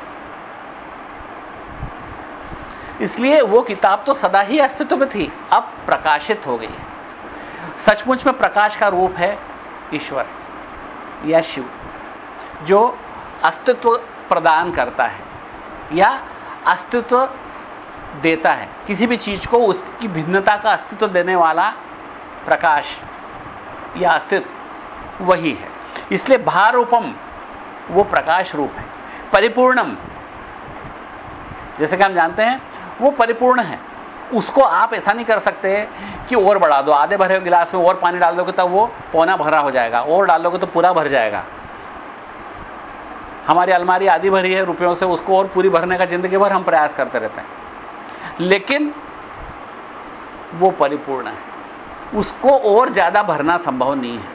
इसलिए वो किताब तो सदा ही अस्तित्व में थी, अब प्रकाशित हो गई है। सचमुच में प्रकाश का रूप है ईश्वर या शिव। जो अस्तित्व प्रदान करता है या अस्तित्व देता है। किसी भी चीज़ को उसकी भिन्नता का अस्तित्व देने वाला प्रकाश या अस्तित्व वही है। इसलिए भारूपम वो प्रकाश रूप है। परिपूर्णम, जैसे कि हम जानते हैं, वो परिपूर्ण है। उसको आप ऐसा नहीं कर सकते कि और बढ़ा दो, आधे भरे गिलास में और पानी डाल दोगे तब वो पौना भरा हो जाएगा, और डाल दोगे तो पूरा भर जाएगा। हमारी अलमारी आधी भरी है, रुपयों से उसको और पूरी भरने का ज़िंदगी भर हम प्रयास करते रहते हैं। लेकिन वो परिपूर्ण है। उसको और ज़्यादा भरना संभव नहीं है।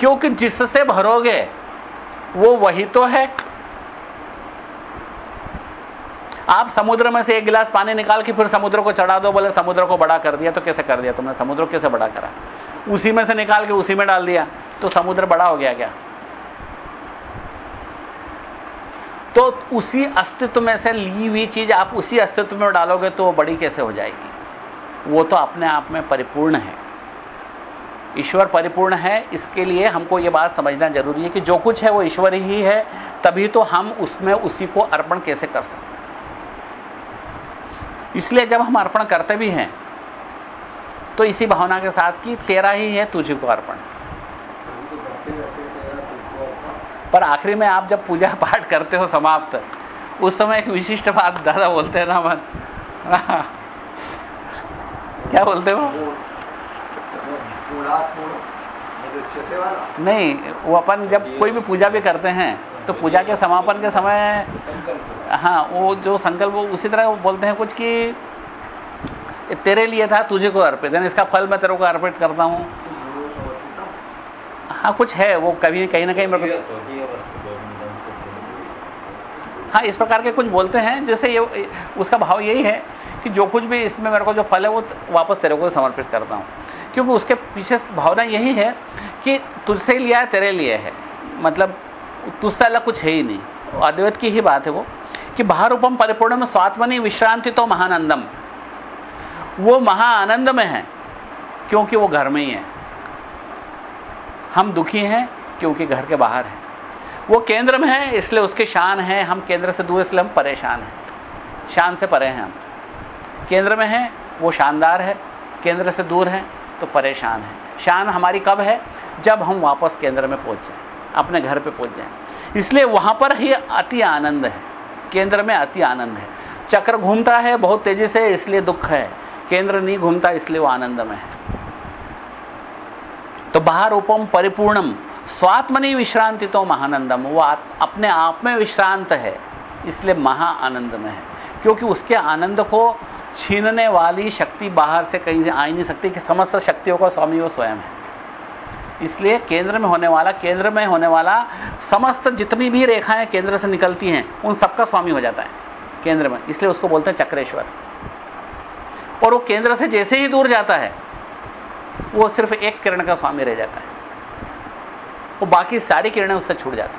क्योंकि जिससे भरोगे, वो वही तो है। आप समुद्र में से एक गिलास पानी निकाल के फिर समुद्र को चढ़ा दो, बोले समुद्र को बड़ा कर दिया तो कैसे कर दिया तुमने? समुद्र कैसे बड़ा करा? उसी में से निकाल के उसी में डाल दिया तो समुद्र बड़ा हो गया क्या? तो उसी अस्तित्व में से ली हुई चीज़ आप उसी अस्तित्व में डालोगे तो वो बड़ी कैसे हो जाएगी? वो तो अपने आप में परिपूर्ण है। ईश्वर परिपूर्ण है, इसके लिए हमको यह बात समझना ज़रूरी है कि जो कुछ है वो ईश्वर ही है, तभी तो हम उसमें उसी को अर्पण कैसे कर सकते इसलिए जब हम अर्पण करते भी हैं तो इसी भावना के साथ कि तेरा ही है तुझे को अर्पण पर आखिरी में आप जब पूजा पाठ करते हो समाप्त, उस समय एक विशिष्ट बात दादा बोलते हैं ना मन क्या बोलते हो? नहीं, वो अपन जब कोई भी पूजा भी करते हैं तो पूजा के समापन के समय हाँ वो जो संकल्प, वो उसी तरह वो बोलते हैं कुछ कि, तेरे लिए था, तुझे को अर्पित है। इसका फल मैं तेरे को अर्पित करता हूँ। हाँ कुछ है, वो कभी कहीं ना कहीं हाँ इस प्रकार के कुछ बोलते हैं, जैसे ये उसका भाव यही है कि जो कुछ भी इसमें मेरे को जो फल है, वो वापस तेरे को समर्पित करता हूँ। क्योंकि उसके पीछे भावना यही है कि तुझसे लिया है, तेरे लिए है। मतलब तुझसे अलग कुछ है ही नहीं। अद्वैत की ही बात है वो, कि बाहर परिपूर्ण में स्वात्मनी विश्रांति तो महानंदम। वो महाआनंद में है, क्योंकि वो घर में ही है। हम दुखी हैं क्योंकि घर के बाहर हैं। वो केंद्र में है, इसलिए उसकी शान है। हम केंद्र से दूर, इसलिए हम परेशान हैं। शान से परे हैं हम। केंद्र में है, वो शानदार है। केंद्र से दूर है तो परेशान है। शान हमारी कब है? जब हम वापस केंद्र में पहुँच जाए, अपने घर पे पहुँच जाए। इसलिए वहाँ पर ही अति आनंद है। केंद्र में अति आनंद है। चक्र घूमता है, बहुत तेज़ी से, इसलिए दुख है। केंद्र नहीं घूमता, इसलिए वो आनंद में है। तो बाहर उपम परिपूर्णम, स्वात्मनी विश्रांति तो महानंदम। वो अपने आप में विश्रांत है, इसलिए महा आनंद में है। क्योंकि उसके आनंद को छीनने वाली शक्ति बाहर से कहीं से आ ही नहीं सकती, कि समस्त शक्तियों का स्वामी वो स्वयं है। इसलिए केंद्र में होने वाला, केंद्र में होने वाला समस्त जितनी भी रेखाएँ केंद्र से निकलती हैं, उन सबका स्वामी हो जाता है, केंद्र में। इसलिए उसको बोलते हैं चक्रेश्वर। और वो केंद्र से जैसे ही दूर जाता है वो सिर्फ़ एक किरण का स्वामी रह जाता है। वो बाकी सारी किरणें उससे छूट जाती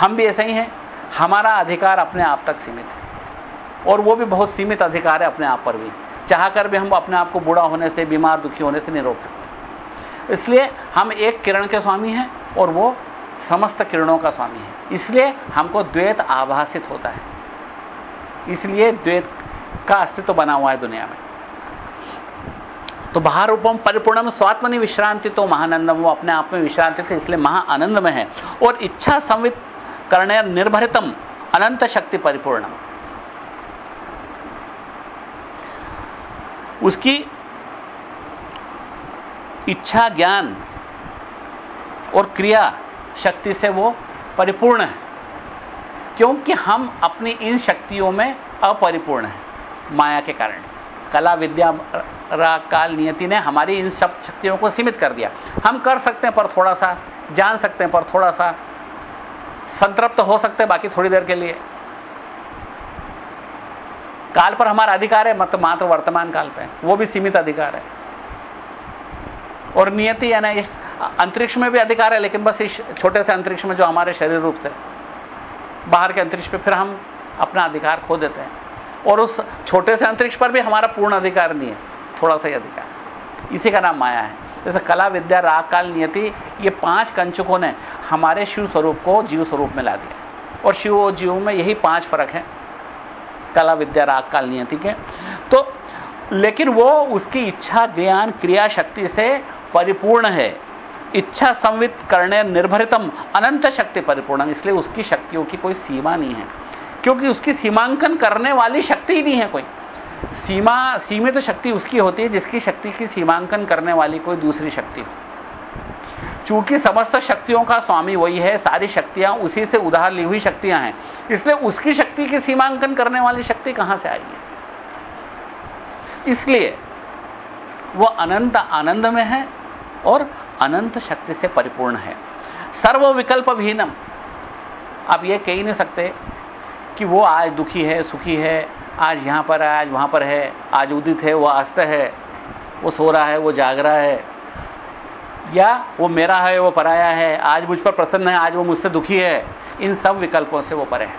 हम भी ऐसे ही हैं। हमारा अधिकार अपने आप तक सीमित है। और वो भी बहुत सीमित अधिकार है अपने आप पर भी। चाहकर भी हम अपने आप को बूढ़ा होने से, बीमार, दुखी होने से नहीं रोक सकते। इसलिए हम एक किरण के स्वामी हैं और वो समस्त किरणों का स्वामी है। इसलिए हमको द्वैत आभासित होता है। इसलिए द्वैत का अस्तित्व बना हुआ है दुनिया में। तो बाहर रूपम परिपूर्णम स्वात्मनि विश्रांति तो महानंदम, वो अपने आप में विश्रांति थे, इसलिए महाआनंद में है। और इच्छा संवित करणे निर्भरितम, अनंत शक्ति परिपूर्णम। उसकी इच्छा ज्ञान और क्रिया शक्ति से वो परिपूर्ण है। क्योंकि हम अपनी इन शक्तियों में अपरिपूर्ण हैं, माया के कारण। कला विद्या काल नियति ने हमारी इन सब शक्तियों को सीमित कर दिया। हम कर सकते हैं पर थोड़ा सा जान सकते हैं पर थोड़ा सा संतृप्त हो सकते हैं बाकी थोड़ी देर के लिए। काल पर हमारा अधिकार है, मत मात्र वर्तमान काल पे। वो भी सीमित अधिकार है। और नियति यानी इस अंतरिक्ष में भी अधिकार है, लेकिन बस इस छोटे से अंतरिक्ष में जो हमारे शरीर रूप से, बाहर के अंतरिक्ष पे फिर हम अपना अधिकार खो देते हैं। और उस छोटे से अंतरिक्ष पर भी हमारा पूर्ण अधिकार नहीं है। थोड़ा सा ही अधिकार इसी का नाम माया है। जैसे कला विद्या राग काल नियति, ये पाँच कंचकों ने हमारे शिव स्वरूप को जीव स्वरूप में ला दिया। और शिव और जीव में यही पाँच फ़र्क है, कला विद्या राग काल नियति के। तो लेकिन वो उसकी इच्छा, ज्ञान, क्रिया शक्ति से परिपूर्ण है। इच्छा संवित करने निर्भरितम, अनंत शक्ति परिपूर्ण इसलिए उसकी शक्तियों की कोई सीमा नहीं है। क्योंकि उसकी सीमांकन करने वाली शक्ति ही नहीं है कोई। सीमा, सीमित तो शक्ति उसकी होती है जिसकी शक्ति की सीमांकन करने वाली कोई दूसरी शक्ति। हो चूँकि समस्त शक्तियों का स्वामी वही है, सारी शक्तियाँ उसी से उधार ली हुई शक्तियाँ हैं, इसलिए उसकी शक्ति की सीमांकन करने वाली शक्ति कहाँ से आई है? इसलिए वह अनंत आनंद में है और अनंत शक्ति से परिपूर्ण है। सर्व विकल्प भीनम आप यह कह ही नहीं सकते कि वो आज दुखी है, सुखी है आज यहाँ पर है, आज वहाँ पर है, आज उदित है वो अस्त है, वो सो रहा है, वो जाग रहा है। या वो मेरा है, वो पराया है, आज मुझ पर प्रसन्न है, आज वो मुझसे दुखी है, इन सब विकल्पों से वो परे है।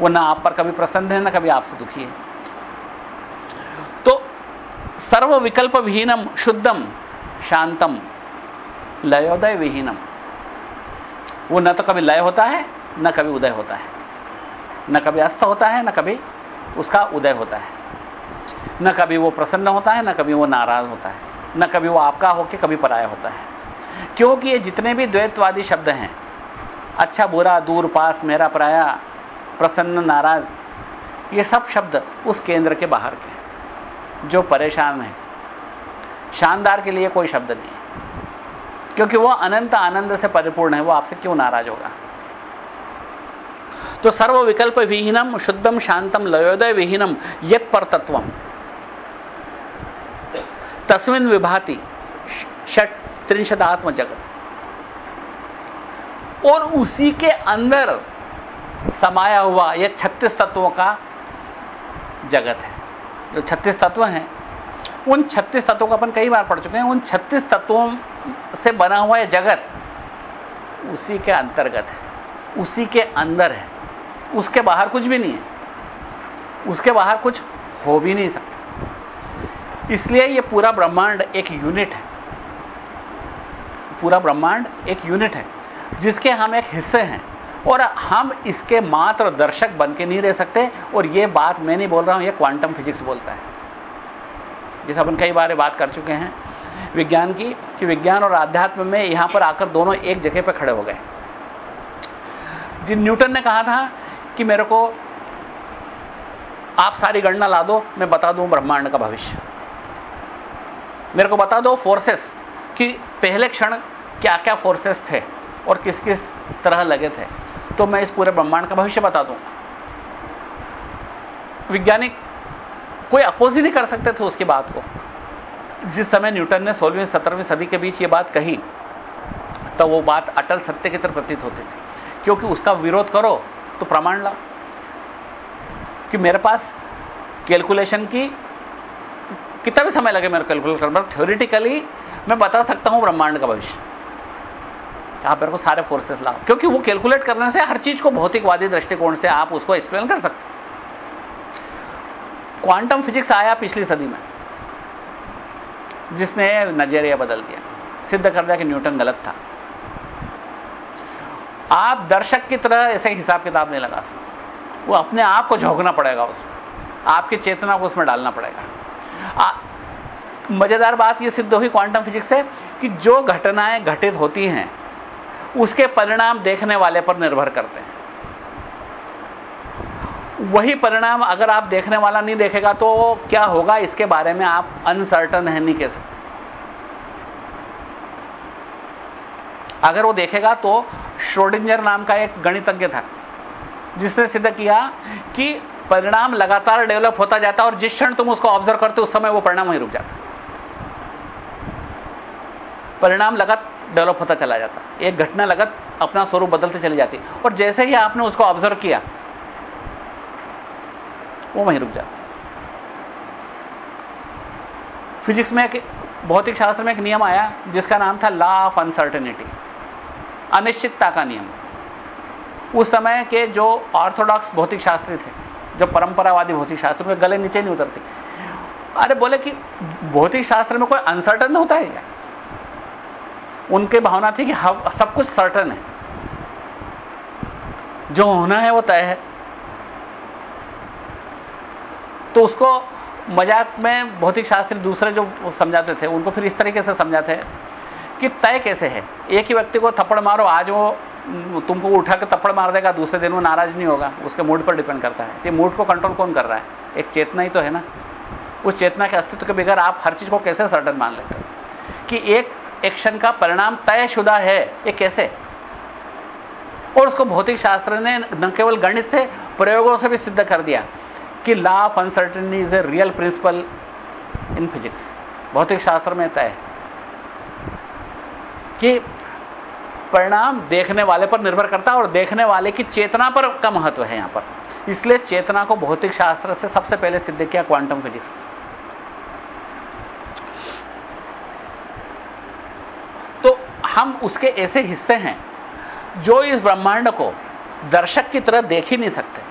वो ना आप पर कभी प्रसन्न है, ना कभी आपसे दुखी है। तो सर्व विकल्प विहीनम शुद्धम शांतम लयोदय विहीनम वो न तो कभी लय होता है, न कभी उदय होता है। न कभी अस्त होता है, न कभी उसका उदय होता है। न कभी वो प्रसन्न होता है, न कभी वो नाराज़ होता है। न कभी वो आपका होकर कभी पराया होता है। क्योंकि ये जितने भी द्वैतवादी शब्द हैं अच्छा बुरा, दूर, पास, मेरा, पराया, प्रसन्न, नाराज़, ये सब शब्द उस केंद्र के बाहर के जो परेशान है। शानदार के लिए कोई शब्द नहीं क्योंकि वो अनंत आनंद से परिपूर्ण है, वो आपसे क्यों नाराज़ होगा? तो सर्व विकल्प विहीनम शुद्धम शांतम लयोदय विहीनम यत पर तत्व तस्मिन विभाति षट त्रिशदात्म जगत और उसी के अंदर समाया हुआ यह छत्तीस तत्वों का जगत है। जो छत्तीस तत्व हैं, उन छत्तीस तत्वों का अपन कई बार पढ़ चुके हैं, उन छत्तीस तत्वों से बना हुआ यह जगत उसी के अंतर्गत है, उसी के अंदर है। उसके बाहर कुछ भी नहीं है। उसके बाहर कुछ हो भी नहीं सकता। इसलिए यह पूरा ब्रह्मांड एक यूनिट है। पूरा ब्रह्मांड एक यूनिट है, जिसके हम एक हिस्से हैं और हम इसके मात्र दर्शक बन के नहीं रह सकते। और यह बात मैं नहीं बोल रहा हूँ यह क्वांटम फिजिक्स बोलता है। जैसे अपन कई बार बात कर चुके हैं विज्ञान की, कि विज्ञान और आध्यात्म में यहाँ पर आकर दोनों एक जगह पर खड़े हो गए। जिन न्यूटन ने कहा था कि मेरे को आप सारी गणना ला दो, मैं बता दूँ ब्रह्मांड का भविष्य। मेरे को बता दो फोर्सेस कि पहले क्षण क्या क्या फोर्सेस थे और किस किस तरह लगे थे। तो मैं इस पूरे ब्रह्मांड का भविष्य बता दूँ। वैज्ञानिक कोई अपोज ही नहीं कर सकते थे उसकी बात को। जिस समय न्यूटन ने सोलहवीं, सत्रहवीं सदी के बीच ये बात कही तो वो बात अटल सत्य की तरह प्रतीत होती थी। क्योंकि उसका विरोध करो तो प्रमाण लाओ कि मेरे पास कैलकुलेशन की कितना भी समय लगे मेरे कैलकुलेट करने पर थ्योरिटिकली मैं बता सकता हूँ ब्रह्मांड का भविष्य। आप मेरे को सारे फोर्सेस लाओ। क्योंकि वो कैलकुलेट करने से हर चीज़ को भौतिकवादी दृष्टिकोण से आप उसको एक्सप्लेन कर सकते क्वांटम फिजिक्स आया पिछली सदी में, जिसने नज़रिया बदल दिया। सिद्ध कर दिया कि न्यूटन गलत था। आप दर्शक की तरह ऐसे हिसाब किताब नहीं लगा सकते। वो अपने आप को झोंकना पड़ेगा उसमें। आपकी चेतना को उसमें डालना पड़ेगा। मज़ेदार बात यह सिद्ध हुई क्वांटम फिजिक्स से कि जो घटनाएँ घटित होती हैं, उसके परिणाम देखने वाले पर निर्भर करते हैं। वही परिणाम अगर आप देखने वाला नहीं देखेगा तो क्या होगा? इसके बारे में आप अनसर्टन है, नहीं कह सकते। अगर वो देखेगा तो श्रोडिंजर नाम का एक गणितज्ञ था, जिसने सिद्ध किया कि परिणाम लगातार डेवलप होता जाता और जिस क्षण तुम उसको ऑब्ज़र्व करते उस समय वो परिणाम वहीं रुक जाता परिणाम लगत डेवलप होता चला जाता एक घटना लगत अपना स्वरूप बदलते चली जाती और जैसे ही आपने उसको ऑब्ज़र्व किया, वो वहीं रुक जाती फिजिक्स में एक, भौतिक शास्त्र में एक नियम आया, जिसका नाम था लॉ ऑफ़ अनसर्टेनिटी। अनिश्चितता का नियम। उस समय के जो ऑर्थोडॉक्स भौतिक शास्त्री थे, जो परंपरावादी भौतिक शास्त्र में गले नीचे नहीं उतरते। अरे बोले कि भौतिक शास्त्र में कोई अनसर्टन होता है क्या? उनकी भावना थी कि सब कुछ सर्टन है। जो होना है वो तय है। तो उसको मज़ाक में भौतिक शास्त्री दूसरे जो समझाते थे, उनको फिर इस तरीके से समझाते हैं। कि तय कैसे है? एक ही व्यक्ति को थप्पड़ मारो, आज वो तुमको उठाकर थप्पड़ मार देगा, दूसरे दिन वो नाराज़ नहीं होगा। उसके मूड पर डिपेंड करता है। कि मूड को कंट्रोल कौन कर रहा है? एक चेतना ही तो है ना? उस चेतना के अस्तित्व के बगैर आप हर चीज़ को कैसे सर्टन मान लेते हो? कि एक एक्शन का परिणाम तयशुदा है, ये कैसे? और उसको भौतिक शास्त्र ने न केवल गणित से, प्रयोगों से भी सिद्ध कर दिया कि law of is a real principle in physics भौतिक शास्त्र में तय कि परिणाम देखने वाले पर निर्भर करता है और देखने वाले की चेतना पर का महत्व है यहाँ पर। इसलिए चेतना को भौतिक शास्त्र से सबसे पहले सिद्ध किया क्वांटम फिजिक्स तो हम उसके ऐसे हिस्से हैं जो इस ब्रह्मांड को दर्शक की तरह देख ही नहीं सकते,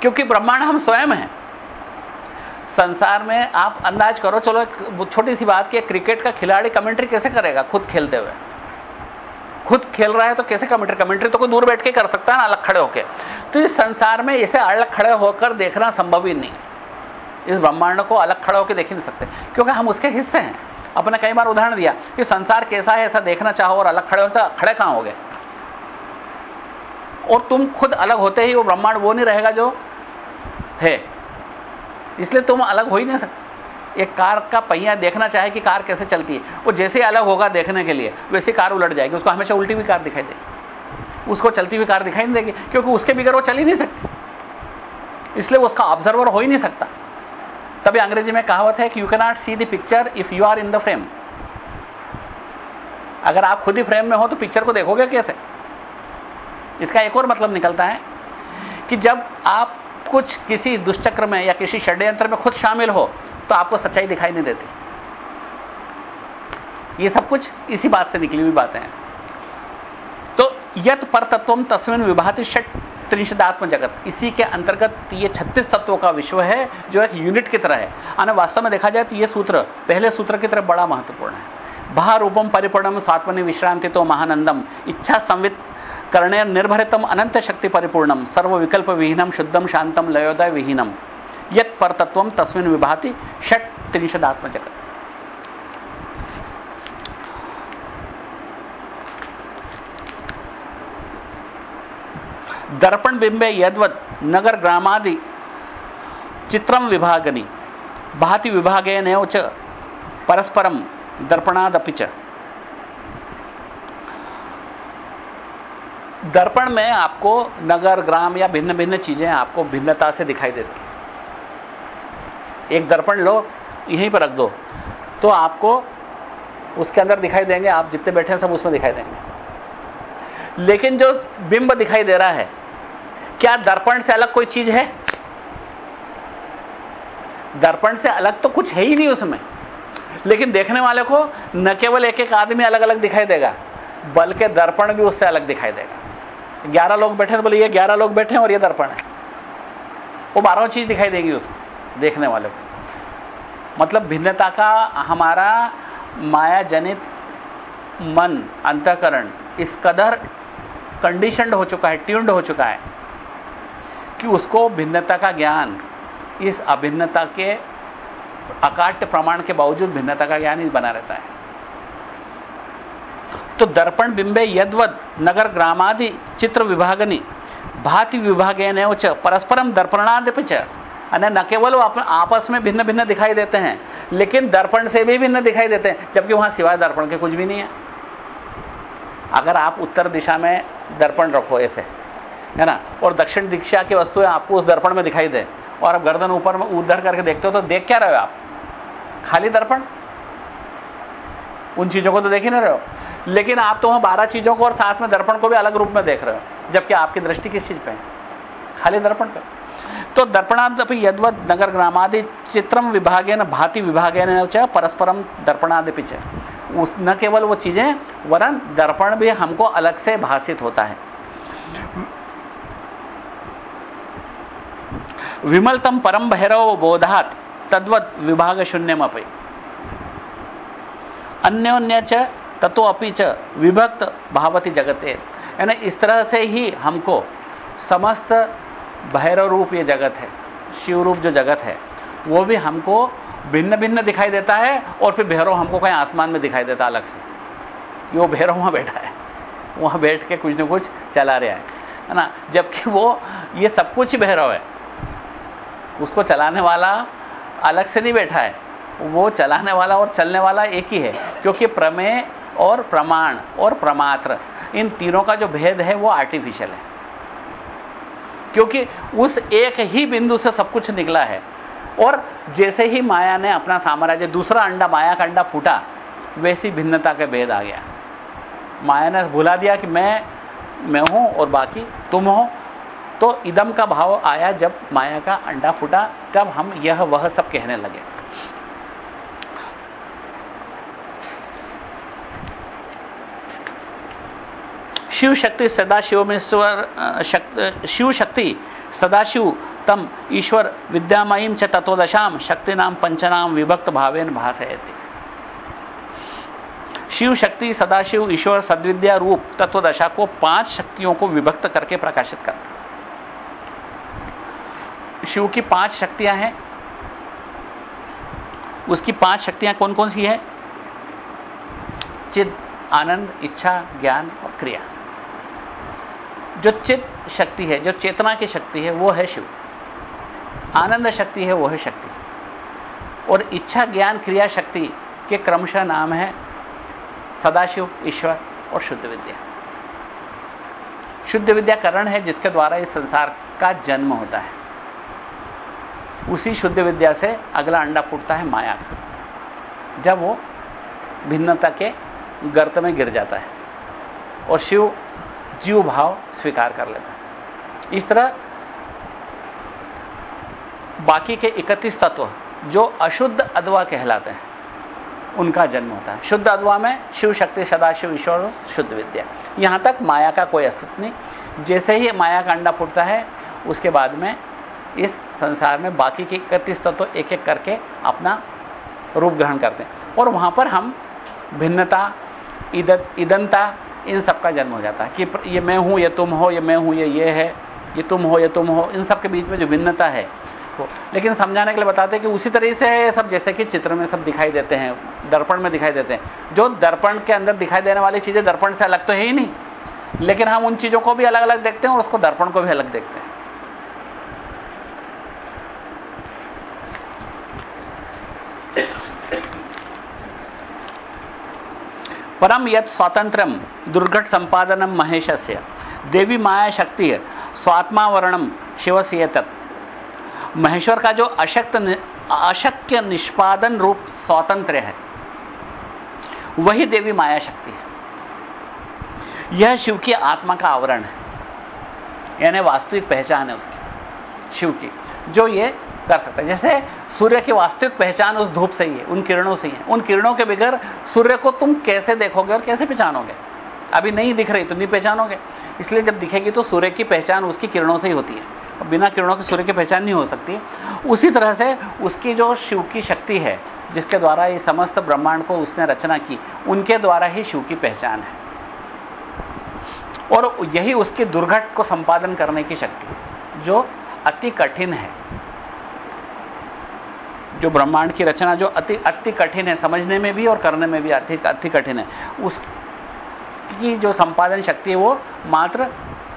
क्योंकि ब्रह्मांड हम स्वयं हैं। संसार में आप अंदाज करो, चलो एक छोटी सी बात कि क्रिकेट का खिलाड़ी कमेंट्री कैसे करेगा खुद खेलते हुए? खुद खेल रहा है तो कैसे कमेंट्री कमेंट्री तो कोई दूर बैठ के कर सकता है ना, अलग खड़े होकर तो इस संसार में इसे अलग खड़े होकर देखना संभव ही नहीं। इस ब्रह्मांड को अलग खड़े होकर देख ही नहीं सकते। क्योंकि हम उसके हिस्से हैं। अपने कई बार उदाहरण दिया कि संसार कैसा है, ऐसा देखना चाहो और अलग खड़े होते खड़े कहाँ हो गए और तुम खुद अलग होते ही वो ब्रह्मांड वो नहीं रहेगा जो है। इसलिए तुम अलग हो ही नहीं सकते। एक कार का पहिया देखना चाहे कि कार कैसे चलती है। वो जैसे अलग होगा देखने के लिए, वैसे कार उलट जाएगी। उसको हमेशा उल्टी हुई कार दिखाई देगी। उसको चलती हुई कार दिखाई नहीं देगी, क्योंकि उसके बिगड़ वो चल ही नहीं सकती। इसलिए उसका ऑब्जर्वर हो ही नहीं सकता। तभी अंग्रेज़ी में कहावत है कि you cannot see the picture if you are in the frame अगर आप खुद ही फ्रेम में हो तो पिक्चर को देखोगे कैसे? इसका एक और मतलब निकलता है कि जब आप कुछ किसी दुष्चक्र में या किसी षड्यंत्र में खुद शामिल हो तो आपको सच्चाई दिखाई नहीं देती। ये सब कुछ इसी बात से निकली हुई बातें हैं। तो यत पर तत्व तस्वीन विभाति षट त्रिशदात्म जगत। इसी के अंतर्गत ये 36 तत्वों का विश्व है, जो एक यूनिट की तरह है। आने वास्तव में देखा जाए तो ये सूत्र, पहले सूत्र की तरह बड़ा महत्वपूर्ण है। बाहरूपम परिपूर्णम स्वात्मनि विश्रांति तो महानंदम। इच्छा संवित करणे निर्भरितम अनंत शक्ति परिपूर्णम। सर्व विकल्प विहीनम, शुद्धम, शांतम, लयोदय विहीनम। यत पर तत्व तस्मिन विभाति षट त्रिशदात्म जगत दर्पण बिंबे यदवत नगर ग्रामादि चित्रम विभागनी, भाति विभागे नव च परस्परम दर्पणादपि च। दर्पण में आपको नगर, ग्राम या भिन्न भिन्न चीज़ें आपको भिन्नता से दिखाई देती एक दर्पण लो, यहीं पर रख दो। तो आपको उसके अंदर दिखाई देंगे, आप जितने बैठे हैं सब उसमें दिखाई देंगे। लेकिन जो बिंब दिखाई दे रहा है, क्या दर्पण से अलग कोई चीज़ है? दर्पण से अलग तो कुछ है ही नहीं उसमें। लेकिन देखने वाले को न केवल एक एक आदमी अलग अलग दिखाई देगा, बल्कि दर्पण भी उससे अलग दिखाई देगा। ग्यारह लोग बैठे तो बोले ये ग्यारह लोग बैठे हैं और ये दर्पण है। वो बारह चीज़ दिखाई देगी उसको। देखने वाले को। मतलब भिन्नता का हमारा माया जनित मन, अंतकरण इस कदर कंडीशनड हो चुका है ट्यून्ड हो चुका है कि उसको भिन्नता का ज्ञान, इस अभिन्नता के अकाट्य प्रमाण के बावजूद भिन्नता का ज्ञान ही बना रहता है। तो दर्पण बिंबे यदवद नगर ग्रामादि चित्र विभागनी, भाति विभागे ने परस्परम दर्पणादिपच અને न केवल वो आपस में भिन्न भिन्न दिखाई देते हैं, लेकिन दर्पण से भी भिन्न दिखाई देते हैं, जबकि वहाँ सिवाय दर्पण के कुछ भी नहीं है। अगर आप उत्तर दिशा में दर्पण रखो ऐसे, है ना, और दक्षिण दिशा की वस्तुएँ आपको उस दर्पण में दिखाई दे, और आप गर्दन ऊपर में उधर करके देखते हो तो देख क्या रहे हो आप? खाली दर्पण? उन चीज़ों को तो देख ही नहीं रहे हो। लेकिन आप तो वहाँ बारह चीज़ों को और साथ में दर्पण को भी अलग रूप में देख रहे हो, जबकि आपकी दृष्टि किस चीज़ पे है? खाली दर्पण पे। तो दर्पणादपि यदवत नगर ग्रामादि चित्रम विभागेन, भाति विभागेन च परस्परम दर्पणादिपि च। न केवल वो चीज़ें, वरन दर्पण भी हमको अलग से भाषित होता है। विमलतम परम भैरव बोधात तद्वत विभाग शून्यम अपे अन्योन्य च तत्व च, विभक्त भावती जगते। यानी इस तरह से ही हमको समस्त भैरव रूप ये जगत है, शिव रूप जो जगत है, वो भी हमको भिन्न भिन्न दिखाई देता है और फिर भैरव हमको कहीं आसमान में दिखाई देता अलग से। वो भैरव वहाँ बैठा है, वहाँ बैठ के कुछ ना कुछ चला रहा है है ना? जबकि वो, ये सब कुछ ही भैरव है। उसको चलाने वाला अलग से नहीं बैठा है, वो चलाने वाला और चलने वाला एक ही है, क्योंकि प्रमेय और प्रमाण और प्रमात्र, इन तीनों का जो भेद है वो आर्टिफिशियल है। क्योंकि उस एक ही बिंदु से सब कुछ निकला है। और जैसे ही माया ने अपना साम्राज्य, दूसरा अंडा, माया का अंडा फूटा, वैसी भिन्नता के भेद आ गया। माया ने भुला दिया कि मैं मैं हूँ और बाकी तुम हो। तो इदम का भाव आया जब माया का अंडा फूटा, तब हम यह वह सब कहने लगे। शिव शक्ति सदाशिव में शिव शक्ति सदाशिव तम ईश्वर विद्यामयीम च तत्वदशाम शक्ति नाम पंचनाम विभक्त भावेन भाषयती शिव शक्ति सदाशिव ईश्वर सद्विद्या रूप तत्वदशा को पाँच शक्तियों को विभक्त करके प्रकाशित करता शिव की पाँच शक्तियाँ हैं। उसकी पाँच शक्तियाँ कौन कौन सी है? चिद आनंद, इच्छा, ज्ञान और क्रिया। जो चित शक्ति है, जो चेतना की शक्ति है, वो है शिव। आनंद शक्ति है, वो है शक्ति। और इच्छा ज्ञान क्रिया शक्ति के क्रमशः नाम है सदाशिव, ईश्वर और शुद्ध विद्या। शुद्ध विद्या करण है जिसके द्वारा इस संसार का जन्म होता है। उसी शुद्ध विद्या से अगला अंडा फूटता है माया का। जब वो भिन्नता के गर्त में गिर जाता है और शिव जीव भाव स्वीकार कर लेता है। इस तरह बाकी के इकतीस तत्व जो अशुद्ध अदवा कहलाते हैं, उनका जन्म होता है। शुद्ध अदवा में शिव शक्ति, सदाशिव ईश्वर, शुद्ध विद्या। यहाँ तक माया का कोई अस्तित्व नहीं। जैसे ही माया का अंडा फूटता है, उसके बाद में इस संसार में बाकी के इकतीस तत्व एक एक करके अपना रूप ग्रहण करते हैं। और वहाँ पर हम भिन्नता ईदनता इन सब का जन्म हो जाता है कि ये मैं हूँ, ये तुम हो, ये मैं हूँ, ये ये है, ये तुम हो, ये तुम हो, इन सब के बीच में जो भिन्नता है वो। लेकिन समझाने के लिए बताते हैं कि उसी तरह से ये सब जैसे कि चित्र में सब दिखाई देते हैं, दर्पण में दिखाई देते हैं। जो दर्पण के अंदर दिखाई देने वाली चीज़ें दर्पण से अलग तो है ही नहीं। लेकिन हम उन चीज़ों को भी अलग अलग देखते हैं और उसको दर्पण को भी अलग देखते हैं। परम यत स्वातंत्रम दुर्घट संपादनम महेश से देवी माया शक्ति स्वात्मावरणम शिव से तत् महेश्वर का जो अशक्त अशक्य निष्पादन रूप स्वातंत्र है, वही देवी माया शक्ति है। यह शिव की आत्मा का आवरण है, यानी वास्तविक पहचान है उसकी, शिव की, जो ये कर सकता है। जैसे सूर्य की वास्तविक पहचान उस धूप से ही है, उन किरणों से ही है। उन किरणों के बगैर सूर्य को तुम कैसे देखोगे और कैसे पहचानोगे? अभी नहीं दिख रही तो नहीं पहचानोगे। इसलिए जब दिखेगी तो सूर्य की पहचान उसकी किरणों से ही होती है। और बिना किरणों के सूर्य की पहचान नहीं हो सकती। उसी तरह से उसकी जो शिव की शक्ति है, जिसके द्वारा ये समस्त ब्रह्मांड को उसने रचना की, उनके द्वारा ही शिव की पहचान है। और यही उसकी दुर्घट को संपादन करने की शक्ति, जो अति कठिन है। जो ब्रह्मांड की रचना जो अति अति कठिन है, समझने में भी और करने में भी अति अति कठिन है, उसकी जो संपादन शक्ति है वो मात्र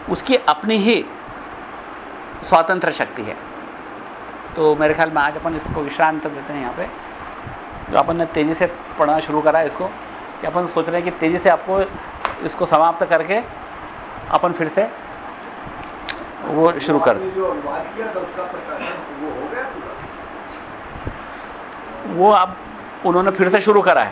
उसकी अपनी ही स्वतंत्र शक्ति है। तो मेरे ख्याल में आज अपन इसको विश्रांत देते हैं यहाँ पे। जो अपन ने तेज़ी से पढ़ना शुरू करा इसको, कि अपन सोच रहे हैं कि तेज़ी से आपको इसको समाप्त करके अपन फिर से वो शुरू कर जो अनुवाद किया था उसका प्रकाशन वो हो गया वो अब उन्होंने फिर से शुरू करा है।